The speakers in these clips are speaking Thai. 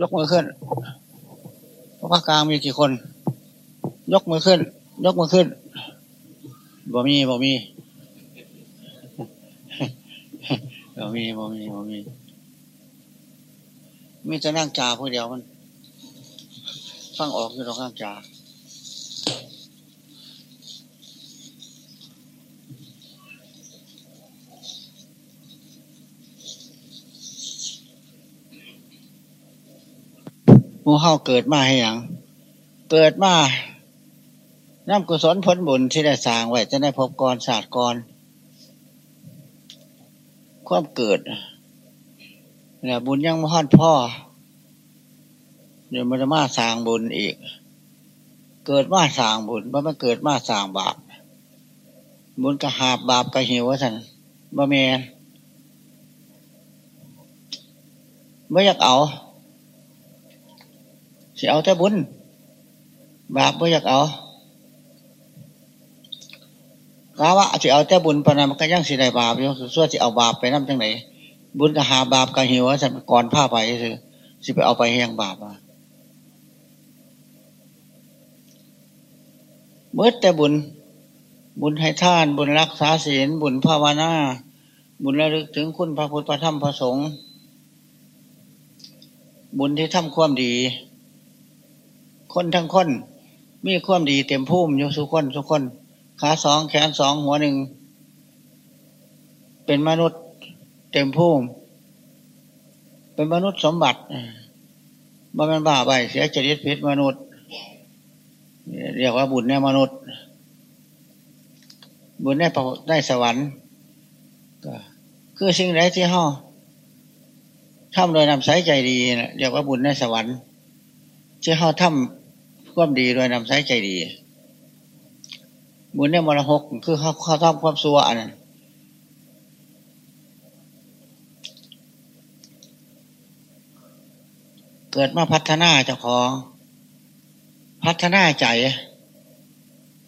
ยกมือขึ้นพระกลางมีกี่คน ยกมือขึ้น ยกมือขึ้นบ่มีบ่มีบ่มีบ่มีบ่มีมีจะนั่งจ่าผู้เดียวมัน ฟังออกอยู่ตรงข้างจ่า มูเฮาเกิดมาให้ยังเกิดมาน้ำกุศลผลบุญที่ได้สร้างไว้จะได้พบกรศาสตร์กรความเกิดเนี่ยบุญยังมาฮอดพ่อเดี๋ยวมันจะมาสร้างบุญอีก เกิดมาสร้างบุญบ่มันเกิดมาสร้างบาปบุญกระหาบบาปกระหิวสันบ่เมนไม่อยากเอา สิเอาแต่บุญ บาปไม่อยากเอากาวะสิเอาแต่บุญปนันมันก็ยังสิได้บาปอยู่ส่วนสิเอาบาปไปนั่จังไหนบุญก็หาบาปก็หิวสันก่อนผ้าไปคือสิไปเอาไปแห้งบาปมาเมื่อแต่บุญ บุญให้ท่าน บุญรักษาศีลบุญภาวนาบุญระลึกถึงคุณพระพุทธพระธรรมพระสงฆ์บุญที่ทำความดี คนทั้งคน มีความดีเต็มพุ่มอยู่สุคนสุคน ขาสองแขนสองหัวหนึ่ง เป็นมนุษย์เต็มพุ่มเป็นมนุษย์สมบัติบ่เป็นบ้าไปเสียจริตพิษมนุษย์ เรียกว่าบุญในมนุษย์ บุญในได้สวรรค์ก็คือสิ่งใดที่ห้าทำโดยนำสายใจดีเรียกว่าบุญในสวรรค์ที่ห้าทำ ความดีโดยนำสายใจดีบุญในมรหกคือเขาเขาทำความสัวอันนั้นเกิดมาพัฒนาเจ้าของ พัฒนาใจ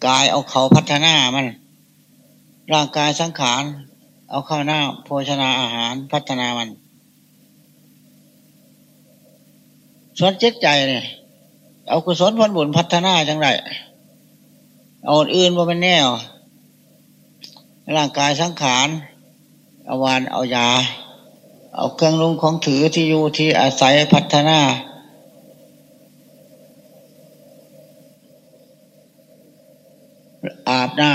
กายเอาเขาพัฒนามัน ร่างกายสังขาร เอาเข้าหน้าโภชนาอาหารพัฒนามันส่วนจิตใจเนี่ย เอากุศลผลบุญพัฒนาจังไรเอาอื่นว่าเป็นแน่ร่างกายสังขารเอาวานเอายา เอาเครื่องลุงของถือที่อยู่ที่อาศัยพัฒนา อาบน้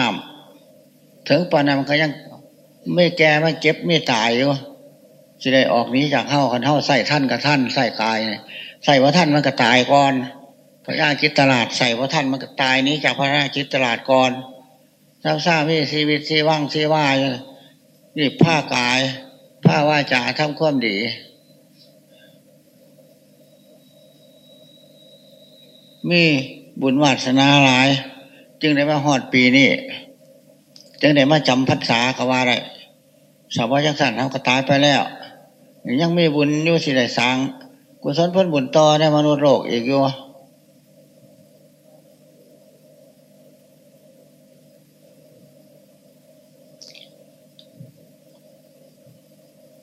ำถึงปานนั้นมันก็ยังไม่แก่ไม่เจ็บไม่ตายอยู่จะได้ออกนี้จากเข้ากันเข้าใส่ท่านกับท่านใส่กายใส่ว่าท่านมันก็ตายก่อน พระญาจิตตลาดใส่พระท่านมันก็ตายนี้จากพระญาจิตตลาดก่อนทราบทราบมีชีวิตชีว่างชีว่านี่ผ้ากาย ผ้าว่าจ่าทำความดีมีบุญวาสนาหลาย จึงได้มาหอดปีนี้จึงได้มาจำพัษษาก็ว่าได้สาวจักสันทำก็ตายไปแล้ว ยังมีบุญยุ่สิได้สร้างกุศลพ้นบุญต่อในมนุษย์โลกอีกอยู่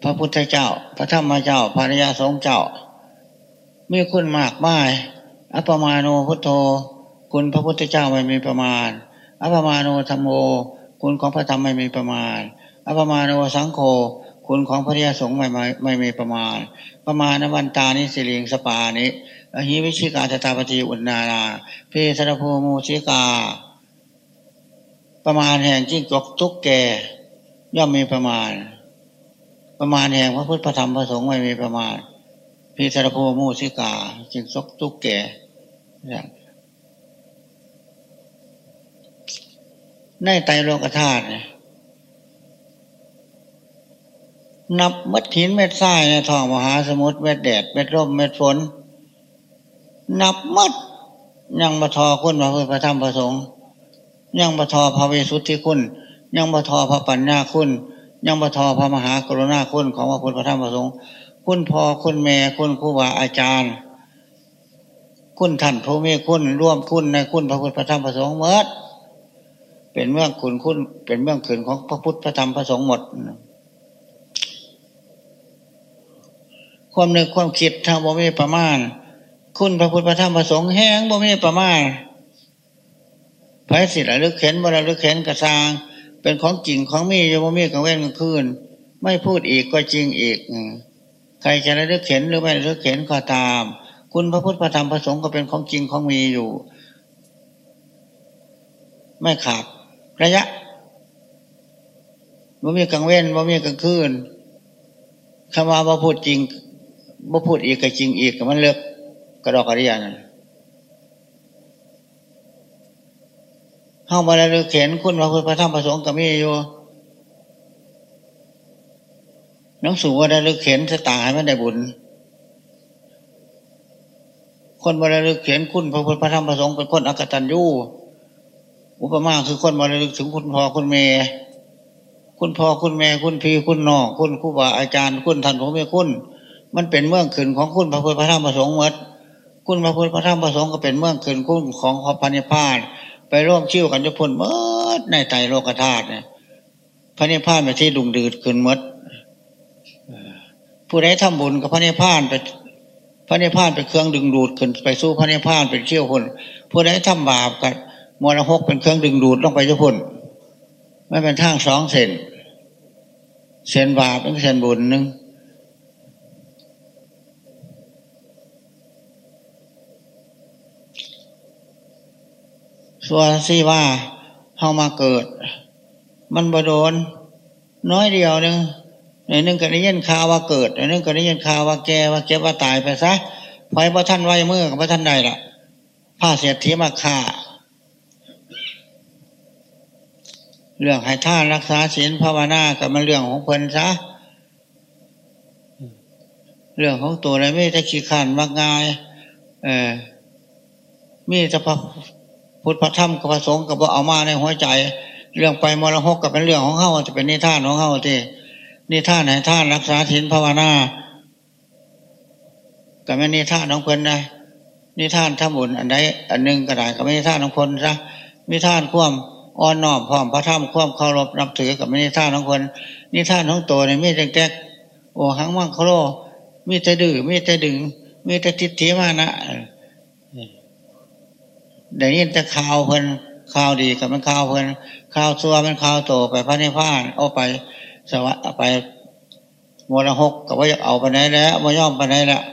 พระพุทธเจ้า พระธรรมเจ้าพระริยาสงฆ์เจ้า มีคุณมากมายอัปมาโนพุทโธ คุณพระพุทธเจ้าไม่มีประมาณ อัปมาโนธรรมโมคุณของพระธรรมไม่มีประมาณ อัปมาโนสังโฆ คุณของพระริยาสงฆ์ไม่ไม่ไม่มีประมาณ ประมาณนวันตานิสิลิงสปานิอหิวิชิกาตตาปฏิอุณนานาเพสรภูมูชิกา ประมาณแห่งจิ้งจกทุกแก่ย่อมมีประมาณ ประมาณแห่งพระพุทธธรรมพระสงฆ์ไม่มีประมาณพิสารโพมูสิกา จึงซกทุกแก่ในไตโลกธาตุนับมัดหินเม็ดทรายในท้องมหาสมุทรเม็ดแดดเม็ดร่มเม็ดฝน นับมัดยังบทอคุณพระพุทธธรรมพระสงฆ์ยังบทอพระเวสุทธิคุณ ยังบทอพระปัญญาคุณ ยังบทอพระมหากรุณาคุณของพระพุทธพระธรรมพระสงฆ์คุณพ่อคุณแม่คุณครูบาอาจารย์ คุณท่านผู้มีคุณร่วมคุณในคุณพระพุทธพระธรรมพระสงฆ์หมดเป็นเมื่องคุณคุณเป็นเมื่องขืนของพระพุทธพระธรรมพระสงฆ์หมด ความนึกความคิดทางบ่มีประมาณ คุณพระพุทธพระธรรมพระสงฆ์แห้งบ่มีประมาณพระสิทธิ์ระลึกเข็นบ่ระลึกเข็นกระซาง เป็นของจริงของมีอยู่บ่มีกังเว้นกลางคืน ไม่พูดอีกก็จริงอีก ใครจะระลึกเข็นหรือไม่ระลึกเข็นก็ตาม คุณพระพุทธพระธรรมพระสงฆ์ก็เป็นของจริงของมีอยู่ ไม่ขาดระยะบ่มีกังเว้นบ่มีกลางคืนคำว่าบ่พูดจริงบ่พูดอีกก็จริงอีกมันเลือกกระดอกกระเดียน เข้ามาแล้วเข็นคุณพระพุทธพระธรรมพระสงฆ์ก็มีอยู่น้องสูว่าได้ลึกเข็นสตาให้มันได้บุญ คนบริลึกเข็นคุณพระพุทธพระธรรมพระสงฆ์เป็นคนอักตัญญูอุปมาคือคนบริลึกถึงคุณพ่อคุณแม่คุณพ่อคุณแม่คุณพี่คุณน้องคุณครูบาอาจารย์คุณท่านผมไม่คุณ มันเป็นเมืองขืนของคุณพระพุทธพระธรรมพระสงฆ์หมดคุณพระพุทธพระธรรมพระสงฆ์ก็เป็นเมืองขืนคุณของขอพันิพาน ไปร่วมชิ่วกันจะพ้นเมดในไตโลกธาตุเนี่ยพระนิพพานไปที่ดุงดืดขึ้นมดผู้ใดทำบุญกับพระนิพพานไปพระนิพพานเป็นเครื่องดึงดูดขึ้นไปสู้พระนิพพานเป็นเชี่ยวคนผู้ใดทำบาปกับมรหกเป็นเครื่องดึงดูดลงไปจะพ้นไม่เป็นทางสองเส้นเส้นบาปเป็นเส้นบุญหนึ่ง ส่วนที่ว่าเข้ามาเกิด มันบโดน น้อยเดียวหนึ่งในนึงก็ได้ยินข่าวว่าเกิดในนึงก็ได้ยินข่าวว่าแกว่าเก็บว่าตายไปซะไฟพระท่านไว้เมื่อกับพระท่านใดล่ะผ้าเสียทีมาฆ่า เรื่องให้ท่านรักษาศีลภาวนากับมันเรื่องของเพลินซะเรื่องของตัวอะไรไม่ได้ขี้ขันมากง่าย เออมีจะพระ พุทธพระธรรมกับพระสงฆ์กับว่าเอามาในหัวใจ เรื่องไปมรหกกับเป็นเรื่องของเขาจะเป็นนิท่านของเขาที่นิท่านให้ท่านรักษาศีลภาวนากับไม่นิท่านของเพลินนะนิท่านทำบุญอันใดอันหนึ่งก็ได้กับไม่นิท่านของคนซะนิท่านควมอ่อนน้อมพร้อมพระธรรมควมเคารพนับถือกับนิท่านของคนนิท่านของตัวเนี่ยมีแต่แจ๊กโอ้หังมั่งเขาโลมีแต่ดื้อมีแต่ดึงมีแต่ทิฏฐิมานะ เดี๋ยวนี้จะข่าวเพลินข่าวดีกับมันข่าวเพลินข่าวซัวมันข่าวโตไปพระนิพพานเอาไปสวัสดไปมรหกกับว่าจะเอาไปไหนแล้วมาย่อมไปไหนแล้ว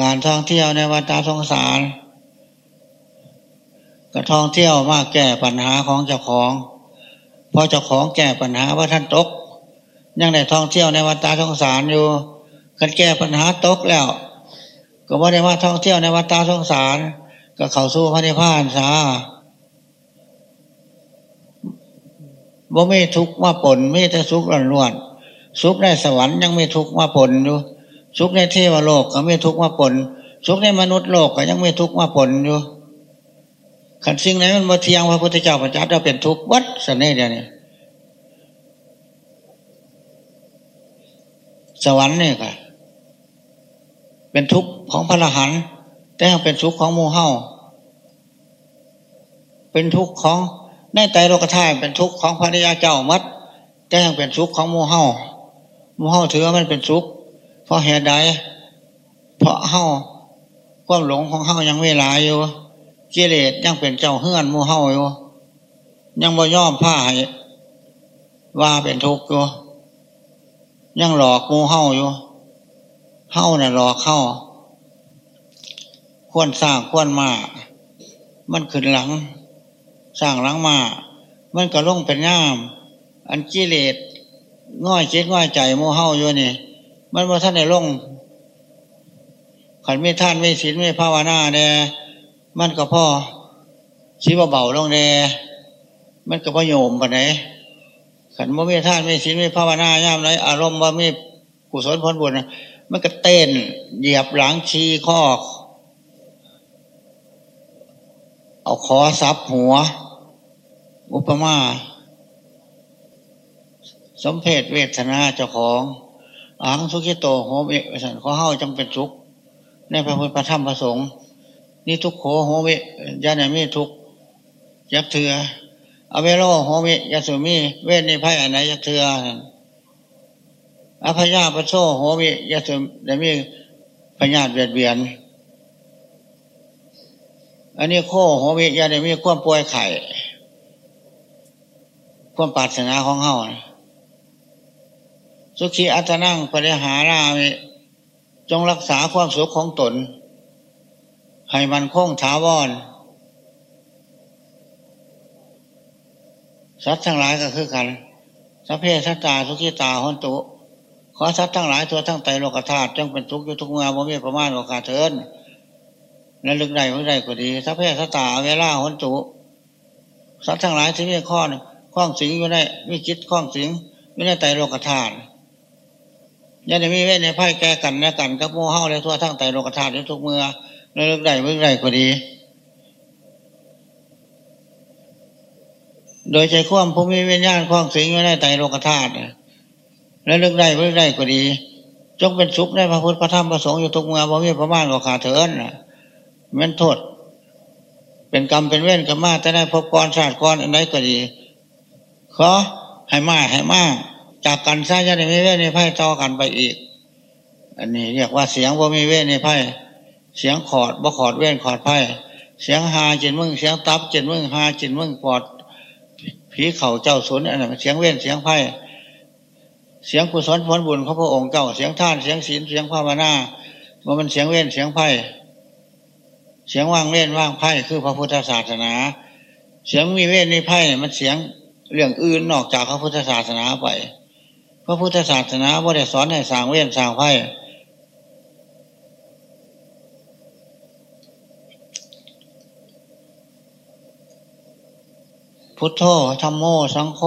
การท่องเที่ยวในวัฏสงสารก็ท่องเที่ยวมากแก้ปัญหาของเจ้าของ เพอเจ้าของแก้ปัญหาว่าท่านตก ยังได้ท่องเที่ยวในวัฏสงสารอยู่กันแก้ปัญหาตกแล้ว ก็ว่าได้ว่าท่องเที่ยวในวัฏสงสาร ก็เข้าสู้พระนิพพานซาบ่ไม่ทุกข์ว่าปนไม่แต่สุขล้วนสุขในสวรรค์ยังไม่ทุกข์ว่าปนอยู่สุขในเทวโลกก็ไม่ทุกข์มาปนสุขในมนุษย์โลกก็ยังไม่ทุกข์มาปนอยู่ขันสิ่งไหนมันมาเทียงพระพุทธเจ้าพระเจ้าจะเป็นทุกข์วัดสนเดียวนี่ สวรรค์นี่ค่ะ เป็นทุกข์ของพระรหันต์แต่ยังเป็นทุกข์ของโมเฮาเป็นทุกข์ของในใจโลกธาตุเป็นทุกข์ของพระนิยาเจ้ามัดแต่ยังเป็นทุกข์ของโมเฮาโมเฮาถือว่ามันเป็นทุกข์เพราะเหตุใดเพราะเฮาความหลงของเฮายังเวลาอยู่กิเลสยังเป็นเจ้าเฮือนมูเฮาอยู่ยังบ่ย่อมผ้าให้ว่าเป็นทุกข์อยู่ ยังหลอกมูเฮาอยู่เฮาเนี่ยหลอกเข้า ควรสร้างควรมา มันขึ้นหลัง สร้างหลังมา มันก็ลงเป็นย่าม อันกิเลสง่อยเจ็ดง่อยใจมูเฮาอยู่นี่ มันว่าท่านในลงขันไม่ท่านไม่ศีลไม่ภาวนาเน่มันก็พ่อชีวเบาลงเน่มันก็พ่อโยมปะไหน ขันว่าไม่ท่านไม่ศีลไม่ภาวนาย่ามไรอารมณ์ว่าไม่กุศลผลบุญมันก็เต้น เหยียบหลังชีข้อ เอาคอซับหัว อุปมา สมเพศเวทนาเจ้าของอังสุขิโตโหเมสันข้อเฮาจังเป็นทุกข์ในพระพุทธธรรมพระสงฆ์นี่ทุกโขโหเมยาไหนไม่ทุกข์ยักเถือ อเวโรโหมิยสุมีเวทนิไพ่อันไหนยักเถืออภยาปโซโหมิยสุดมีพญาตเบียดเบียน อันนี้โคโหมิยาได้มีความป่วยไข่ความปรารถนาของเฮาสุขีอัตนั่งปริหารามิจงรักษาความสุขของตน ให้มันคงถาวร สัตว์ทั้งหลายก็คือกัน สัพเพสัตตาสุขิตาหนตุ ขอสัตว์ทั้งหลายตัวทั้งไตโลกธาตุจงเป็นทุกข์อยู่ทุกเมื่อบ่มีประมาณโอกาสเถินและลึกใดเมื่อใดก็ดี สัพเพสัตตาเวลาหนตุ สัตว์ทั้งหลายที่มีข้อข้องสิงอยู่ในมีจิตข้องสิงอยู่ในไตโลกธาตุยันมีเวทในไพ่แก่กันและกันกับโมเฮาและทั่วทั้งไตโลกธาตุทุกเมื่อและลึกใดเมื่อใดก็ดี โดยใจคว่ำผู้มีวิญญาณคล้องสิงอยู่ในไตโลกธาตุและเรื่องใดเรื่องใดก็ดี จงเป็นสุขในพระพุทธพระธรรมพระสงฆ์อยู่ทุกเมื่อบ่มีประมาณก็ขาดเถินแมันโทษ เป็นกรรมเป็นเวรกรรมมาแต่ได้พบกรชาติกรอันใดก็ดี ขอให้มาให้มาจากกันซะจะได้ม่เวรในไพ่ต่อกันไปอีก อันนี้เรียกว่าเสียงว่มีเวรในไพ่เสียงขอดบ่ขอดเวรขอดไพ่เสียงหาจินมึงเสียงตับจินมึงหาจินมึงปอด ผีเข่าเจ้าสนอันนั้นเสียงเว้นเสียงไพ่เสียงกุศลผลบุญของพระองค์เจ้าเสียงท่านเสียงศีลเสียงภาวนาว่ามันเสียงเว้นเสียงไพ่เสียงว่างเว้นว่างไพ่คือพระพุทธศาสนา เสียงมีเว้นในไพ่มันเสียงเรื่องอื่นนอกจากพระพุทธศาสนาไป พระพุทธศาสนาบ่ได้สอนให้สร้างเว้นสร้างไพ่ พุทโธธรรมโม สังโฆ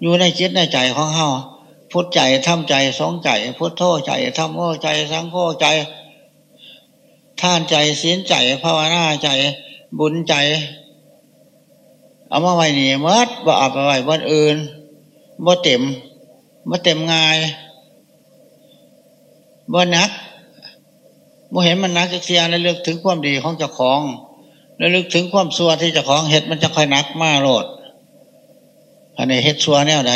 อยู่ในจิตในใจของเฮาพุทธใจทำใจสองใจ พุทโธใจธรรมโมใจ สังโฆใจท่านใจศีลใจภาวนาใจบุญใจ เอามาไว้นี่มัดบ่เอาไปไว้บนอื่นบ่เต็มบ่เต็มง่ายบ่นักบ่เห็นมันนักเสียในเลือกถึงความดีของเจ้าของ แล้วลึกถึงความซัวที่จะของเห็ดมันจะค่อยนักมากโลดอันนี้เห็ดซัวแนวไหน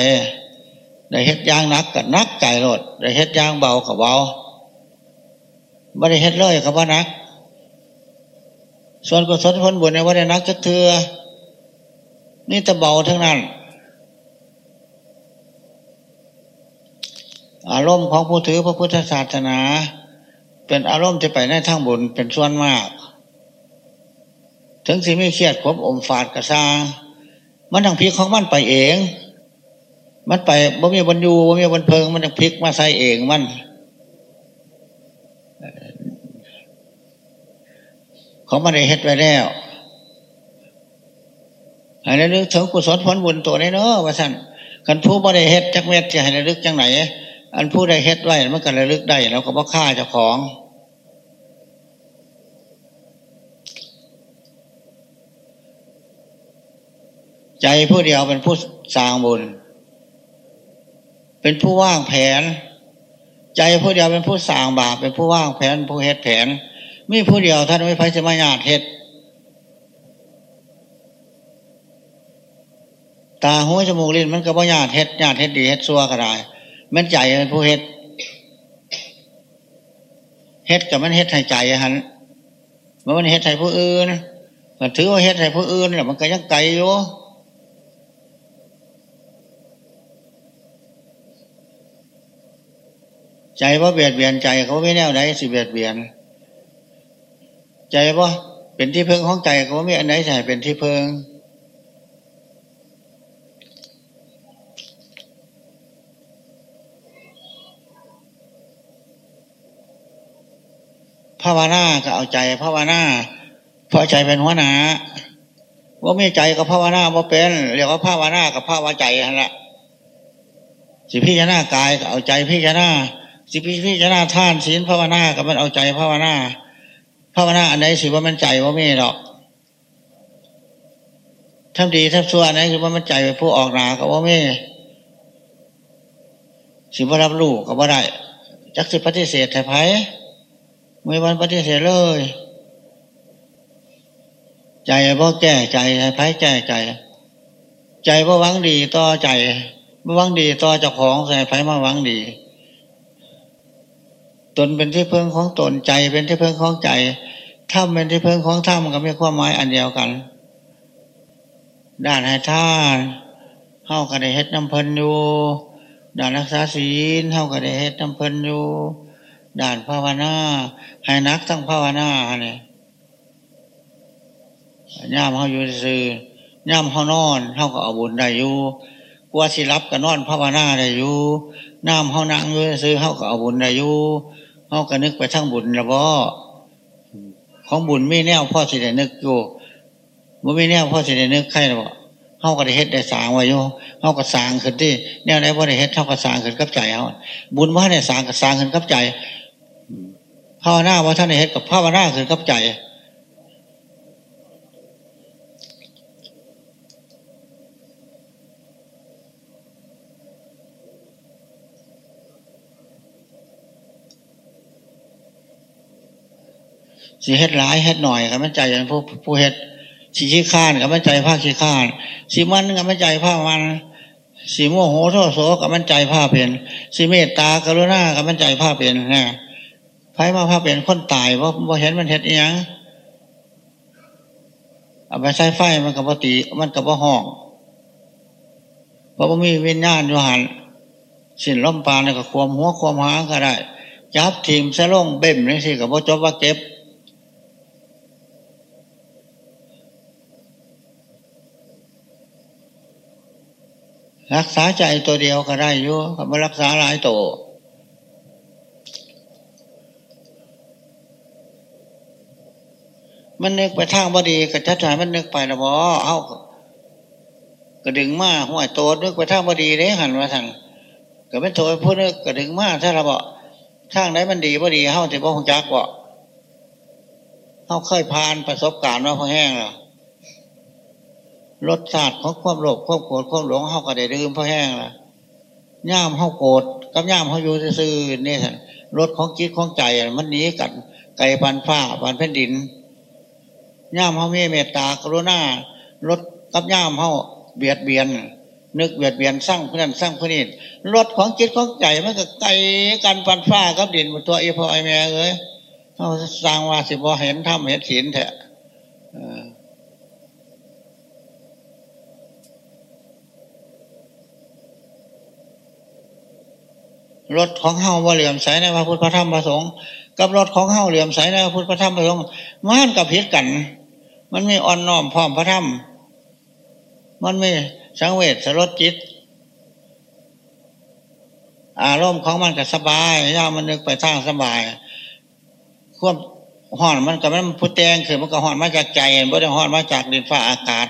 ได้เห็ดยางนักกับนักไก่โลดได้เห็ดยางเบากับเบาไม่ได้เห็ดเลยกับว่านัก ส่วนกุศลผลบุญในว่าได้นักจะเถือนี่จะเบาทั้งนั้น อารมณ์ของผู้ถือพระพุทธศาสนา เป็นอารมณ์ที่ไปในทางบุญเป็นส่วนมาก ถึงสิไม่เครียดขบอมฝาดกระซามันทางพิกของมันไปเอง มันไปบ่มีบรรยูบ่มีบรรเพิง มันทางพิกมาใส่เองมัน ของมันได้เฮ็ดไว้แล้วให้ระลึกถึงกุศลผลบุญตัวนี้เนาะว่าสั่นกันผู้บ่ได้เฮ็ดจักเม็ดจะให้ระลึกจังไหนอันผู้ได้เฮ็ดไว้มันก็ระลึกได้แล้วก็บ่ฆ่าเจ้าของ ใจผู้เดียวเป็นผู้สร้างบุญ เป็นผู้ว่างแผน ใจผู้เดียวเป็นผู้สร้างบาปเป็นผู้ว่างแผน ผู้เฮ็ดแผน มีผู้เดียวท่านไม่ไพ่จะมาญาติเฮ็ดตาหูจมูกลิ้นมันก็บ่ญาติเฮ็ดญาติเฮ็ดดีเฮ็ดซัวก็ได้มันใจเป็นผู้เฮ็ดเฮ็ดกับมันเฮ็ดให้ใจหันมันเฮ็ดให้ผู้อื่นถือว่าเฮ็ดให้ผู้อื่นเนี่ยมันก็ยังไกลอยู่ ใจว่าเบียดเบียนใจเขาไม่แน่วไหนสิเบียดเบียน ใจว่าเป็นที่พึ่งของใจเขาไม่อันไหนใช่เป็นที่พึ่งภาวนาก็เอาใจภาวนาเพราะใจเป็นหัวหนาว่าไม่ใจกับภาวนาว่าเป็นเรียกว่าภาวนากับภาวะใจนั่นแหละสิพี่จารณากายก็เอาใจพี่จารณา สิพิพิจารณาท่านศีลภาวนากับมันเอาใจภาวนาภาวนาอันไหนสิว่ามันใจว่าไม่หรอกทำดีทำชั่วอันไหนสิว่ามันใจไปผู้ออกหนากับว่าไม่สิว่ารับรู้กับว่าได้จักสิปฏิเสธแต่ไพ่ไม่วันปฏิเสธเลย ใจบ่แก้ใจไพ่แก้ใจ ใจบ่หวังดีต่อใจบ่หวังดีต่อเจ้าของใส่ไพ่มาหวังดี ตนเป็นที่พึ่งของตนใจเป็นที่พึ่งของใจถ้าเป็นที่พึ่งของถ้ำก็มีความหมายอันเดียวกัน ด้านให้ท่านเข้ากันได้เฮ็ดน้ำเพลินอยู่ด่านรักษาศีลเท่ากับได้เฮ็ดน้ำเพลินอยู่ด่านภาวนาให้นักตั้งภาวนาเนี่ยย่ามเขาอยู่ซื่อย่ามเขานอนเท่ากับเอาบุญได้อยู่กลัวสิรับกับนอนภาวนาได้อยู่น้ำเขานั่งอยู่ซื่อเท่ากับเอาบุญได้อยู่ เขาก็นึกไปทั้งบุญแล้วก็ของบุญไม่แน่พ่อสิได้นึกอยู่มันไม่แน่พ่อสิได้นึกใครหรอกเขาก็ได้เฮ็ดได้สางไว้อยู่เขาก็สางขึ้นที่แนวไหนว่าได้เฮ็ดเขากับสางขึ้นกับใจเขาบุญว่าได้สางกับสางขึ้นกับใจภาวนาว่าท่านได้เฮ็ดกับภาวนาขึ้นกับใจ สีเฮ็ดร้ายเฮ็ดหน่อยกับมันใจอย่างผู้ผู้เฮ็ดสีขี้ข้านกับมันใจผ้าขี้ข้านสีมันกับมันใจผ้ามันสีโมโหโทโสกับมันใจผ้าเปลี่ยนสีเมตตากรุณากับมันใจผ้าเปลี่ยนนะไพ่มาผ้าเปลี่ยนคนตายว่าว่าเห็นมันเห็ดอยังเอาไปใช้ไฟมันกับปติมันกับว่าห้องเพราะว่ามีวิญญาณอยู่หันสินล้มปานกับความหัวความหางก็ได้ จับทีมสลงเบ่มนี่สิกับว่าจบว่าเก็บ รักษาใจตัวเดียวก็ได้อยู่กับมารักษาหลายตัวมันนึกไปทางบดีกับชัดใจมันนึกไปละบอเอากระดึงมาหัวโตนึกไปทางบดีเลยหันมาทางก็เป็นโถพูดนึกกระดึงมาถ้าเราบอกทางไหนมันดีบดีเฮาสิบ่คงจักบ่เฮาเคยผ่านประสบการณ์ว่าพอแห้งแล้ว รสชาติของความโลภความโกรธความหลงเขาก็ได้ดื่มเพราะแห้งละย่ามเขาโกรธกับย่ามเขาอยู่ซื่อนี่สิรสของจิตของใจมันหนีกันไก่ปันฟ้าปันแผ่นดินย่ามเขามีเมตตากรุณารถกับย่ามเขาเบียดเบียน นึกเบียดเบียนสร้างเพื่อนสร้างเพื่อนรถของจิตของใจมันก็ไก่กันปันฟ้ากับดินตัวเอพอไอแม่เลยเขาสร้างว่าสิบอเห็นทำเห็นศีลแท้ รถของเฮาว่าเหลื่อมใสในพระพุทธพระธรรมพระสงฆ์กับรถของเฮาเหลื่อมใสในพระพุทธพระธรรมพระสงฆ์มันกับพิษกัน มันไม่อ่อนน้อมพร้อมพระธรรมมันไม่สังเวชสลดจิต อารมณ์ของมันก็สบายย่ามันนึกไปทางสบายควบห่อนมันกับมันพุทแตงคือมันก็ห่อนมาจากใจบ่ได้ห่อนมาจากดินฟ้าอากาศ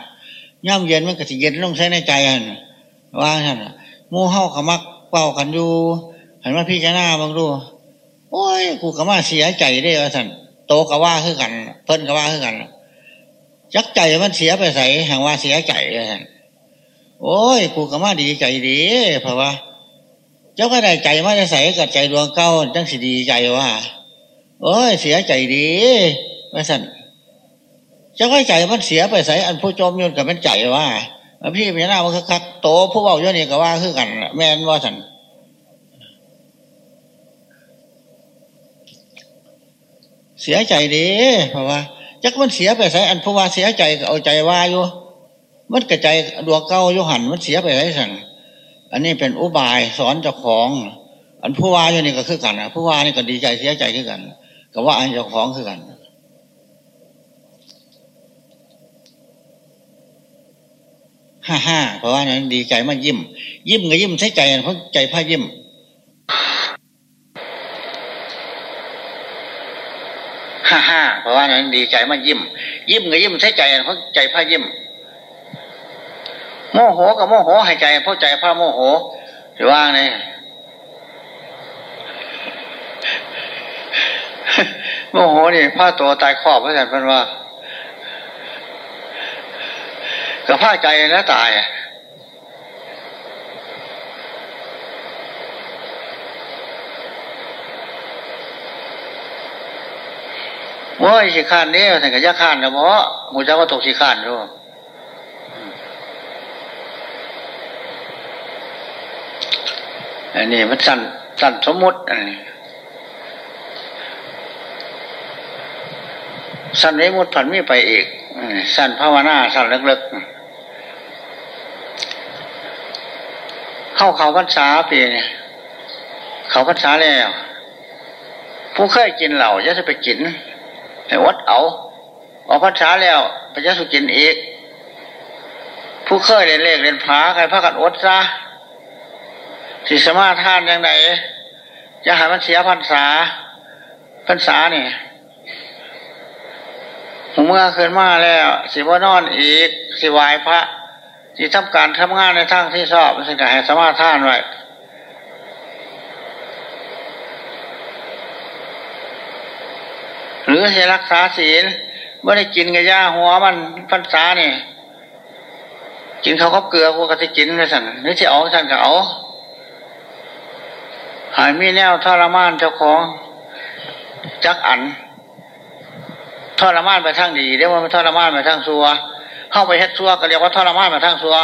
ย่ำเย็นมันก็สิเย็นลงใช้ในใจว่าท่านมูเฮาขมักเป่ากันอยู่ ห็นว่าพี่จะหน้าบางดูโอ้ย กูก็มาเสียใจได้ว่าท่านโตก็ว่าคือกัน เพิ่นก็ว่าคือกันจักใจมันเสียไปใส่แห่งว่าเสียใจท่านโอ้ย กูก็มาดีใจดีเพราะว่า เจ้าก็ได้ใจมาจะใส่กับใจดวงเก้าจังสิดีใจว่าโอ้ย เสียใจดีว่าท่านเจ้าก็ใจมันเสียไปใส่อันผู้จมยนกับมันใจว่าพี่พี่หน้ามันคักโตผู้เบาเยอะนี่ก็ว่าคือกัน แม่นว่าท่าน เสียใจดีเพราะว่าจักมันเสียไปใส่อันผู้ว่าเสียใจเอาใจว่าอยู่มันกระใจดวงเก้ายุหันมันเสียไปใส่สั่งอันนี้เป็นอุบายสอนเจ้าของ อันผู้ว่าอยู่นี่ก็คือกันนะผู้ว่านี่ก็ดีใจเสียใจคือกันกับว่าอันเจ้าของคือกันห้าห้าเพราะว่านั้นดีใจมันยิ้ม ยิ้มก็ยิ้มใช้ใจเพราะใจพายิ้ม ฮ่าฮ่าเพราะว่านั้นดีใจมันยิ้ม ยิ้มก็ยิ้มใช้ใจเพราะใจพายิ้มโมโหกับโมโหหายใจเพราะใจพาโมโหหรือว่าไงโมโหนี่ผ้าตัวตายครอบไว้แต่เป็นว่ากับผ้าใจแล้วตาย ว่าขี้ข้านนี่แต่ก็ยาข้านนะเพราะมูจ้าว่าตกขี้ข้านรู้อันนี้มันสั่นสั่นสมมุติอันนี้สั้นไว้มุดผันไม่ไปอีกสั้นภาวนาสั้นเล็กๆ เข้าเขาพรรษาปีเนี่ยเขาพรรษาแล้วผู้เคยกินเหล่าจะจะไปกิน วัดเอาออกพรรษาแล้วไปจะสุกินอีก ผู้เคยเรียนเลขเรียนผาใครพากันอดซะสิสมาทานยังไงจะหามันเสียพรรษาพรรษาเนี่ยเมื่อคืนมาแล้ว สิว่านอนอีก สิวายพระสิทำการทำงานในทางที่ชอบสิกให้สมาทานไว้ หรือจะรักษาศีลเมื่อได้กินกระยาหัวมันพันษาเนี่ยกินเขาก็เกลือกูก็จะกินไปสั่นหรือจะเอาสั่นก็เอาหายมีแนวทรมานเจ้าของจักอันทรมานไปทางดีเรียกว่าทรมานไปทางซัวเข้าไปเฮ็ดซัวก็เรียกว่าทรมานไปทางซัว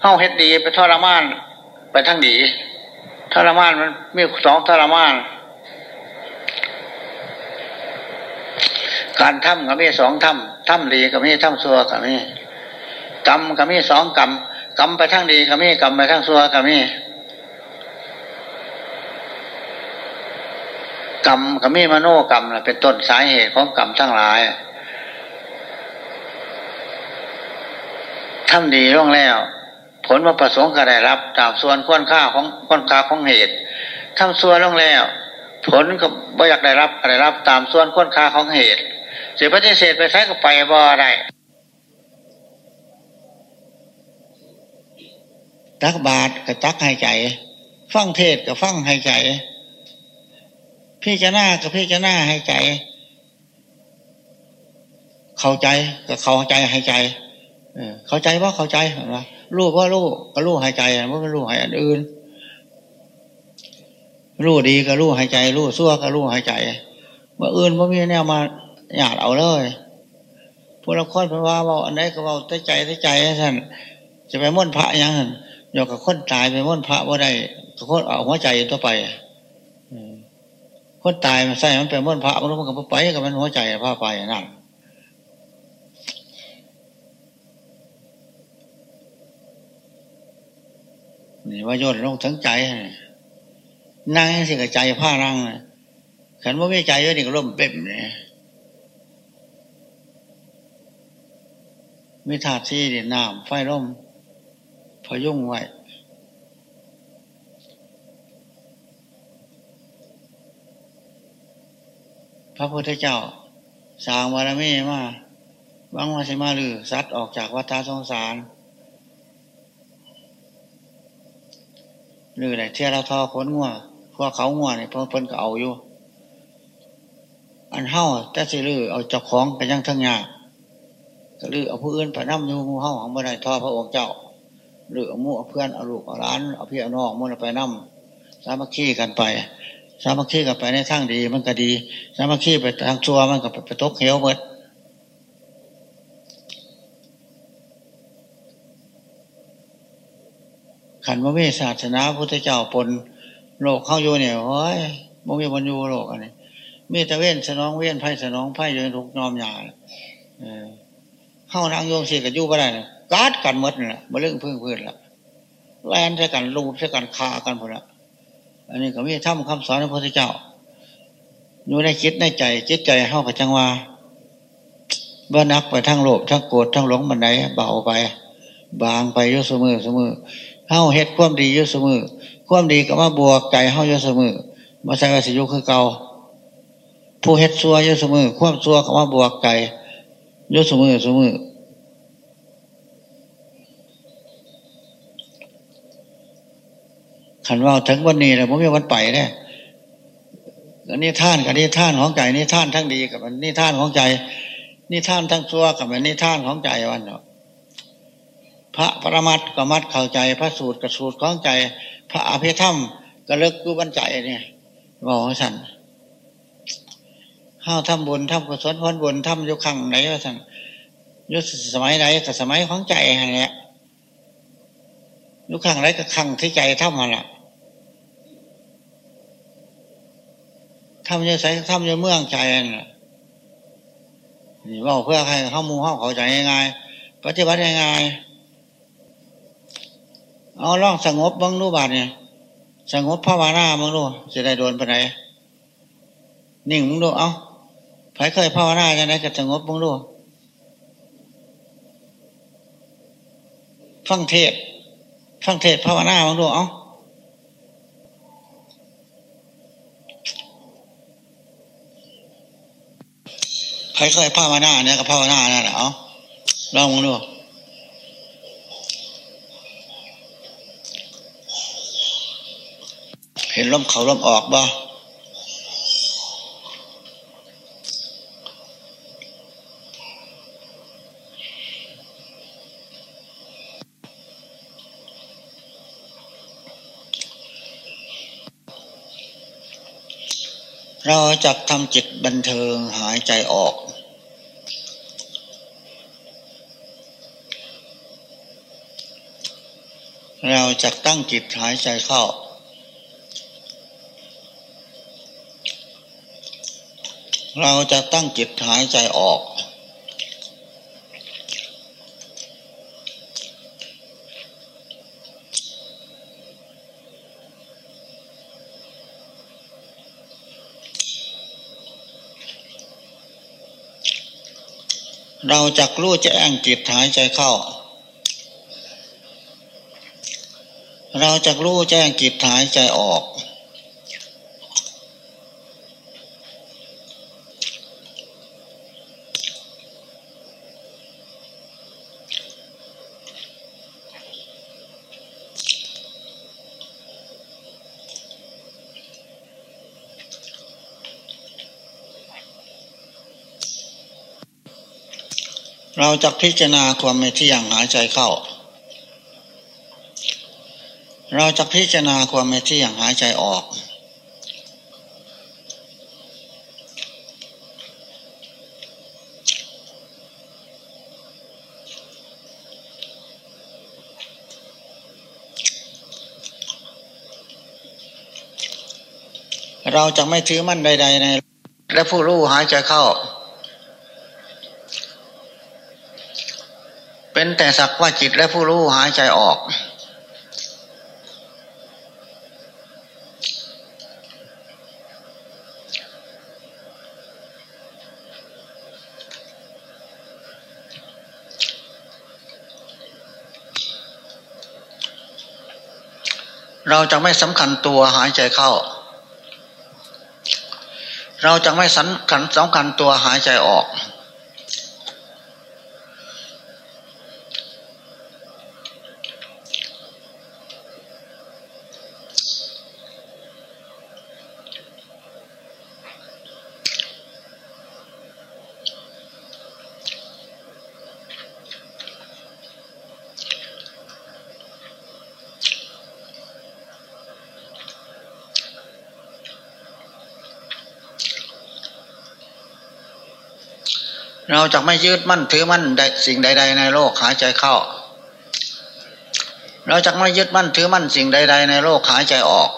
เข้าเฮ็ดดีไปทรมานไปทางดีทรมานมันมีสองทรมาน การทำก็มีสองทำทำดีก็มีทำซัวก็มีกรรมก็มีสองกรรมกรรมไปทางดีก็มีกรรมไปทางซัวก็มีกรรมกับมีมโนกรรมเป็นต้นสาเหตุของกรรมทั้งหลายทำดีร่วงแล้ว ผลมาประสงค์ก็ได้รับ ตามส่วนค้นค่าของค้นค่าของเหตุทำส่วนร่วงแล้ว ผลก็บ่อยากได้รับได้รับ ตามส่วนค้นค่าของเหตุ สียปฏิเสธไปใช้ก็ไปบ่ได้ตักบาทกับตักหายใจ ฟังเทศกับฟังหายใจพี่จะหน้ากับพี่จะหน้าให้ใจ เข้าใจกับเข้าใจให้ใจเข้าใจว่าเข้าใจเห็นไหมรู้ว่ารู้ก็รู้หายใจว่าไม่รู้หายอันอื่น รู้ดีก็รู้หายใจ รู้ซั่วก็รู้หายใจเมื่ออื่นว่ามีแนวมา หยาดเอาเลยพวกเราคนพว่าว่าอันไหนก็ว่าใจใจใจท่านจะไปม่นพระยังอยากกับคนตายไปม่นพระว่าได้ก็คนเอาหัวใจตัวไปคนตายมาใส่มันเป็นม้วนพระมันก็ไปกับมันหัวใจพาไปนั่นนี่ว่าโยนลงทั้งใจนั่งสิกับใจผ้านั่งขันว่าไม่ใจก็นี่ก็ร่มเป๊มเนี่ย มีถาดที่ดินน้ำไฟร่มพยุ่งไว้พระพุทธเจ้าสางวารมีมาบังวาสิมาลือซัดออกจากวัฏสงสารหรือไหนเที่ยเราทอขนงัวพวกเขางัวเนี่ยเพิ่นเพิ่นก็เอาอยู่ อันเฮ้าแต่สิลือเอาเจ้าของกันยังทั้งยาก ลือเอาผู้อื่นไปนั่มอยู่มูเฮ้าของบันไดทอพระองค์เจ้า หรือเอามู่เพื่อนเอาลูกเอาล้านเอาพี่เอาน้องมุ่นไปนั่มสามัคคีกันไป สามัคคีกับไปในทางดีมันก็ดี สามัคคีไปทางชั่วมันก็ไปตกเหวหมดขันว่ามีศาสนาพุทธเจ้าปนโลกเข้าอยู่เนี่ยโอ้ยมันมีวันอยู่โลกอันนี้มีแต่เว้นสนองเว้นไพ่สนองไพ่ยืนทุกนอมยาเอ ข้านางโยมเสียกับยู่ก็ได้นะกาดกันมดนี่ะมาเรื่องพึ่งพื้นละแลนใช้กันลูบใช้กันคากันหมดละอันนี้ก็มีถ้ำคำสอนของพระพุทธเจ้า อยู่ในคิดในใจจิตใจเข้ากับจังว่าเมื่อนักไปทั้งโลภทั้งโกรธทั้งหลงมันไหนเบาไป บางไปเยอะเสมอเสมอเข้าเฮ็ดความดีเยอะเสมอความดีก็มาบวกใจเข้าเยอะเสมอมาใส่กสิยุคือเก่าผู้เฮ็ดซัวเยอะเสมอความซัวก็มาบวกใจ ยอะเสมอสมือขันว่าถึงวันนี้เลยผมมีวันไปเนี่ยนี่ท่านกับนี่ท่านของใจนี่ท่านทั้งดีกับนี่ท่านของใจ นี่ท่านทั้งซัวกับนี่ท่านของใจวันเนาะพระปรมัตกับมัดเข้าใจ พระสูตรกับสูตรของใจ พระอภิธรรมก็เลิกกู้บันใจเนี่ยบอกสัน ห้าทำบุญทำกุศลพ้นบุญทำยุคขังไหนวะท่านยุคสมัยไหนกับสมัยของใจอะไรเนี่ยยุคขังไหนกับขังที่ใจทำมันละทำเยอะใส่ทำเยอะเมืองใจน่ะนี่ว่าเพื่อให้ข้ามูเข้าเข้าใจง่ายปฏิบัติง่ายเอาล่องสงบบ้างรู้บาทเนี่ยสงบภาวนาบ้างรู้จะได้โดนไปไหนนิ่งมึงดูเอา รเคยภาวนาจะไหนก็สงบมึงดูฟังเทศฟังเทศภาวนามึงดูเอาใครเคยภาวนาเนี่ยก็ภาวนานั่นแหละเอาลองมึงดูเห็นลมเขาลมออกบ่ เราจะทำจิตบันเทิงหายใจออก เราจะตั้งจิตหายใจเข้า เราจะตั้งจิตหายใจออก เราจะรู้แจ้งจิตหายใจเข้า เราจะรู้แจ้งจิตหายใจออก เราจะพิจารณาความไม่เที่ยงหายใจเข้า เราจะพิจารณาความไม่เที่ยงหายใจออก เราจะไม่ถือมั่นใด ๆ ใน และผู้รู้หายใจเข้า เป็นแต่สักว่าจิตและผู้รู้หายใจออก เราจะไม่สำคัญตัวหายใจเข้า เราจะไม่สำคัญสำคัญตัวหายใจออก เราจะไม่ยึดมั่นถือมั่นสิ่งใด ๆ ในโลกหายใจเข้า เราจะไม่ยึดมั่นถือมั่นสิ่งใด ๆ ในโลกหายใจออก